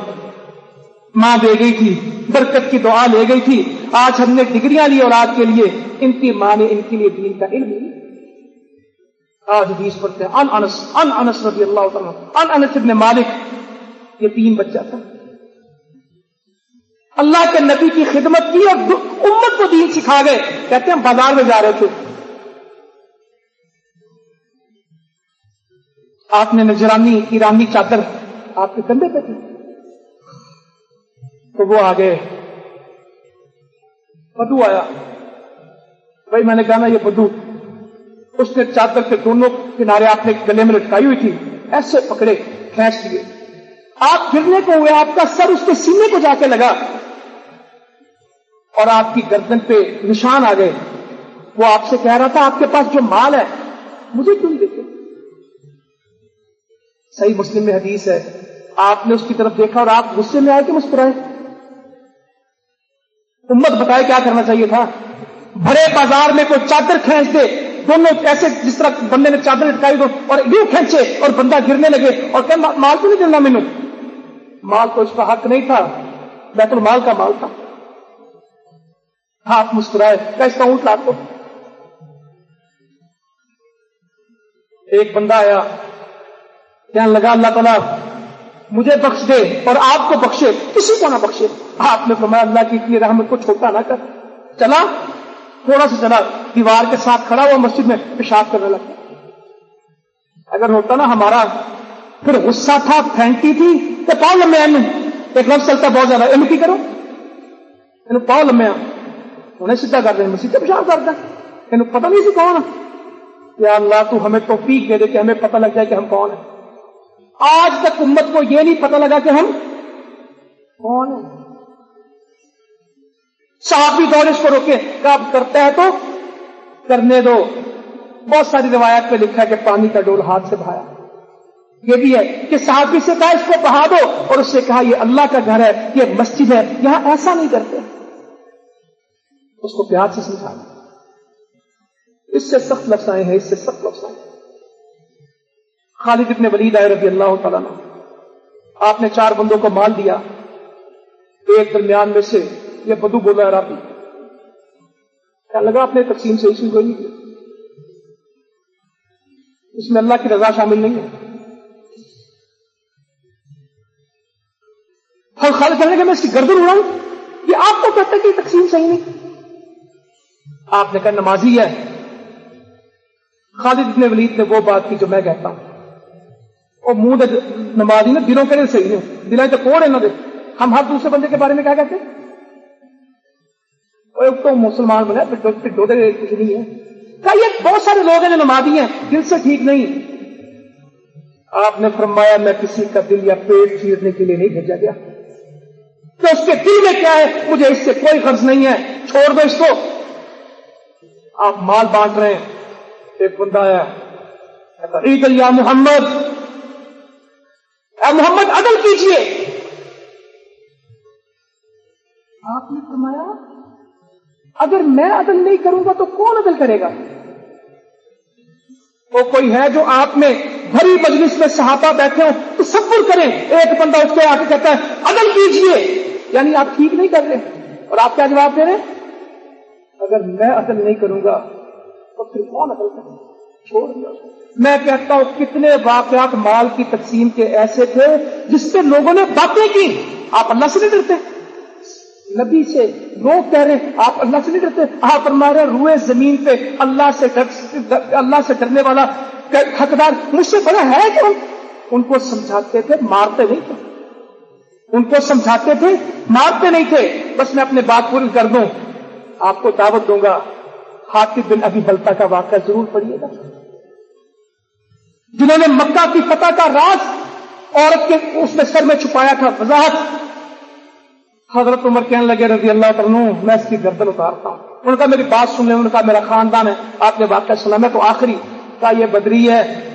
ماں دے گئی تھی، برکت کی دعا لے گئی تھی۔ آج ہم نے ڈگریاں لی اور آج کے لیے ان کی ماں نے ان کے لیے دین کا علم لی آج حدیث پڑھتے ہیں ان انس ان انس رضی اللہ تعالیٰ ان انس ابن مالک، یہ تین بچہ تھا۔ اللہ کے نبی کی خدمت کی اور امت کو دین سکھا گئے۔ کہتے ہیں بازار میں جا رہے تھے۔ آپ نے نجرانی، ایرانی چادر آپ کے کندھے پہ تھی۔ تو وہ آگے بدو آیا۔ بھائی میں نے کہا نا یہ بدو۔ اس نے چادر کے دونوں کنارے آپ نے گلے میں لٹکائی ہوئی تھی۔ ایسے پکڑے، کھینچ لیے۔ آپ گرنے کو ہوئے، آپ کا سر اس کے سینے کو جا کے لگا۔ اور آپ کی گردن پہ نشان آ گئے۔ وہ آپ سے کہہ رہا تھا، آپ کے پاس جو مال ہے، مجھے کیوں نہیں دیتے صحیح مسلم میں حدیث ہے۔ آپ نے اس کی طرف دیکھا اور آپ غصے میں آئے کہ مسکرائے۔ امت بتائے کیا کرنا چاہیے تھا؟ بڑے بازار میں کوئی چادر کھینچ دے دونوں ایسے جس طرح بندے نے چادر لٹکائی دو اور یوں کھینچے اور بندہ گرنے لگے اور کہ مال تو نہیں دینا مینو مال تو اس کا حق نہیں تھا، بیت المال کا مال تھا۔ آپ مسکرائے اس کا اونٹ لاکھ دو۔ ایک بندہ آیا، کہنے لگا، اللہ تعالیٰ مجھے بخش دے اور آپ کو بخشے، کسی کو نہ بخشے۔ آپ نے فرمایا اللہ کی اتنی رحمت کو چھوٹا نہ کر۔ چلا، تھوڑا سا چلا، دیوار کے ساتھ کھڑا ہوا مسجد میں پیشاب کرنے لگا۔ اگر ہوتا نا ہمارا، پھر غصہ تھا پھینکتی تھی تو پاؤ لمبے ایک لفظ چلتا بہت زیادہ کی کرو۔ پاؤ لمبے انہیں سیدھا کر دیں مسیح پیشاب کر دیں پتہ نہیں سی کون۔ یا اللہ، تو ہمیں توفیق دے دے کہ ہمیں پتہ لگ جائے کہ ہم کون ہیں۔ آج تک امت کو یہ نہیں پتہ لگا کہ ہم کون ہیں۔ صحابی دور اس کو روکے کب کرتا ہے تو کرنے دو۔ بہت ساری روایت پہ لکھا ہے کہ پانی کا ڈول ہاتھ سے بہایا۔ یہ بھی ہے کہ صحابی سے کہا اس کو بہا دو۔ اور اس سے کہا، یہ اللہ کا گھر ہے، یہ مسجد ہے، یہاں ایسا نہیں کرتے۔ اس کو پیار سے سمجھانا اس سے سخت لفظ آئے ہیں اس سے سخت لفظ آئے خالد ابن ولید آئے رضی اللہ تعالیٰ نے آپ نے چار بندوں کو مال دیا۔ ایک درمیان میں سے یہ بدو بولا رابی کیا لگا اپنے تقسیم سے اسی کو نہیں اس میں اللہ کی رضا شامل نہیں ہے۔ ہر خالد کہنے کہ میں اس کی گردن اڑاؤں۔ یہ آپ کو کہتے کہ تقسیم صحیح نہیں۔ آپ نے کہا، نمازی ہے۔ خالد ابن ولید نے وہ بات کی جو میں کہتا ہوں۔ وہ منہ نمازی نے دلوں کے لیے صحیح نہیں دلائیں تو کوڑ ہے نہ دے۔ ہم ہر دوسرے بندے کے بارے میں کیا کہتے ہیں؟ تو مسلمان بنے، پھر دے کچھ نہیں ہے۔ کہ یہ بہت سارے لوگ ہیں جو نمازی ہیں، دل سے ٹھیک نہیں۔ آپ نے فرمایا، میں کسی کا دل یا پیٹ چیرنے کے لیے نہیں بھیجا گیا۔ تو اس کے دل میں کیا ہے؟ مجھے اس سے کوئی غرض نہیں ہے۔ چھوڑ دو اس کو۔ آپ مال بانٹ رہے ہیں۔ ایک بندہ آیا، عید یا محمد۔ اے محمد عدل کیجیے۔ آپ نے فرمایا اگر میں عدل نہیں کروں گا تو کون عدل کرے گا؟ وہ کوئی ہے جو آپ میں بھری مجلس میں صحابہ بیٹھے ہوں تو سفر کریں ایک بندہ اس کے آ کے کہتا ہے عدل کیجیے۔ یعنی آپ ٹھیک نہیں کر رہے۔ اور آپ کیا جواب دے رہے اگر میں عدل نہیں کروں گا تو پھر کون عدل کرے چھوڑ دیا میں کہتا ہوں کتنے واقعات مال کی تقسیم کے ایسے تھے جس پہ لوگوں نے باتیں کی۔ آپ اللہ سے نہیں ڈرتے۔ نبی سے لوگ کہہ رہے آپ اللہ سے نہیں ڈرتے۔ آپ فرما رہے روئے زمین پہ اللہ سے اللہ سے ڈرنے والا حقدار مجھ سے بڑا ہے کیوں ان کو سمجھاتے تھے، مارتے نہیں تھے۔ ان کو سمجھاتے تھے، مارتے نہیں تھے۔ بس میں اپنے بات پوری کر دوں۔ آپ کو دعوت دوں گا ہاتھ بن ابھی بلتا کا واقعہ ضرور پڑھیے گا۔ جنہوں نے مکہ کی فتح کا راز عورت کے اس میں سر میں چھپایا تھا، وضاحت۔ حضرت عمر کہنے لگے، رضی اللہ تعالیٰ میں اس کی گردن اتارتا ہوں۔ ان کا میری بات سن لیں۔ ان کا میرا خاندان ہے، آپ نے واقعہ سنا۔ میں تو آخری کیا یہ بدری ہے۔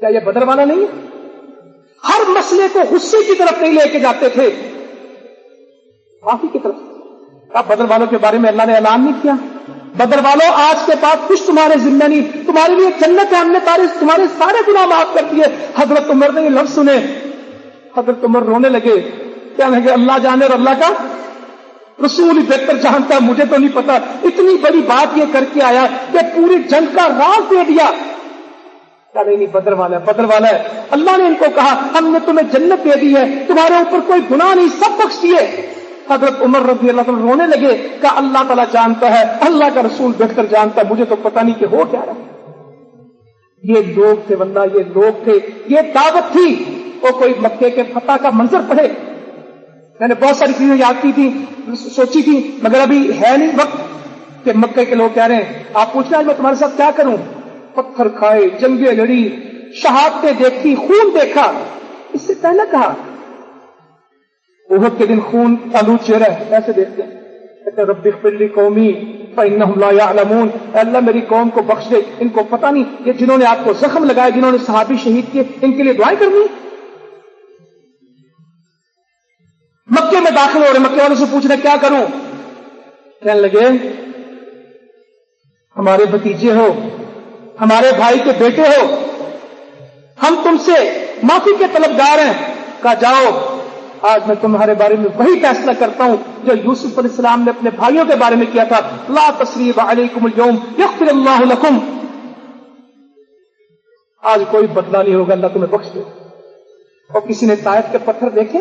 کیا یہ بدر والا نہیں ہے۔ ہر مسئلے کو غصے کی طرف نہیں لے کے جاتے تھے۔ معافی کی طرف۔ آپ بدر والوں کے بارے میں اللہ نے اعلان نہیں کیا۔ بدر والوں آج کے بعد کچھ تمہارے ذمہ نہیں۔ تمہارے لیے جنت ہے، ہم نے تمہارے سارے گناہ معاف کر دیے۔ حضرت عمر نے یہ لفظ سنے۔ حضرت عمر رونے لگے۔ کیا لگے، اللہ جانے اور اللہ کا رسول بہتر جانتا ہے، مجھے تو نہیں پتا۔ اتنی بڑی بات یہ کر کے آیا کہ پوری جنگ کا راز دے دیا۔ نہیں نہیں، بدر والا ہے، بدر والا ہے۔ اللہ نے ان کو کہا، ہم نے تمہیں جنت دے دی ہے، تمہارے اوپر کوئی گناہ نہیں، سب بخش دیے۔ حضرت عمر رضی اللہ تعالیٰ رونے لگے کہ اللہ تعالیٰ جانتا ہے، اللہ کا رسول بہتر جانتا ہے، مجھے تو پتا نہیں کہ ہو کیا رہا یہ لوگ تھے بندہ یہ لوگ تھے، یہ دعوت تھی۔ وہ کوئی مکے کے فتح کا منظر پڑے میں نے بہت ساری چیزیں یاد کی تھی سوچی تھی مگر ابھی ہے نہیں وقت کہ مکے کے لوگ کہہ رہے ہیں۔ آپ پوچھ رہے ہیں، میں تمہارے ساتھ کیا کروں؟ پتھر کھائے، جنگیں لڑی، شہادتیں دیکھی، خون دیکھا۔ اس سے پہلے کہا کے دن خون آلو چہرہ ایسے دیکھتے ہیں۔ ربی فلی قومی اللہ، میری قوم کو بخش دے۔ ان کو پتہ نہیں یہ جنہوں نے آپ کو زخم لگائے جنہوں نے صحابی شہید کیے، ان کے لیے دعائیں کرنی۔ مکے میں داخل ہو رہے مکے والوں سے پوچھ رہے کیا کروں؟ کہنے لگے، ہمارے بھتیجے ہو، ہمارے بھائی کے بیٹے ہو، ہم تم سے معافی کے طلبگار ہیں۔ کہا، جاؤ۔ آج میں تمہارے بارے میں وہی فیصلہ کرتا ہوں جو یوسف علیہ السلام نے اپنے بھائیوں کے بارے میں کیا تھا۔ لا تصریف علیکم اليوم یغفر اللہ لکم۔ آج کوئی بدلہ نہیں ہوگا، اللہ تمہیں بخش دے۔ اور کسی نے تائف کے پتھر دیکھے؟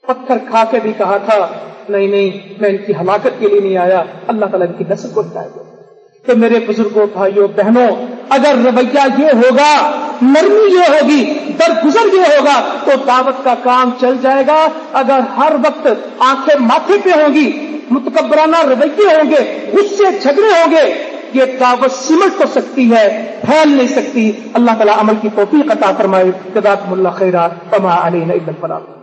پتھر کھا کے بھی کہا تھا، نہیں نہیں، میں ان کی ہلاکت کے لیے نہیں آیا۔ اللہ تعالیٰ ان کی نسل کو ہٹائے گا تو میرے بزرگوں، بھائیوں، بہنوں، اگر رویہ یہ ہوگا، نرمی یہ ہوگی، درگزر یہ ہوگا، تو دعوت کا کام چل جائے گا۔ اگر ہر وقت آنکھیں ماتھے پہ ہوں گی، متکبرانہ رویے ہوں گے اس سے جھگڑے ہوں گے، یہ دعوت سمٹ تو سکتی ہے، پھیل نہیں سکتی۔ اللہ تعالیٰ عمل کی توفیق عطا فرمائے۔ اللہ خیرات علی الفلاح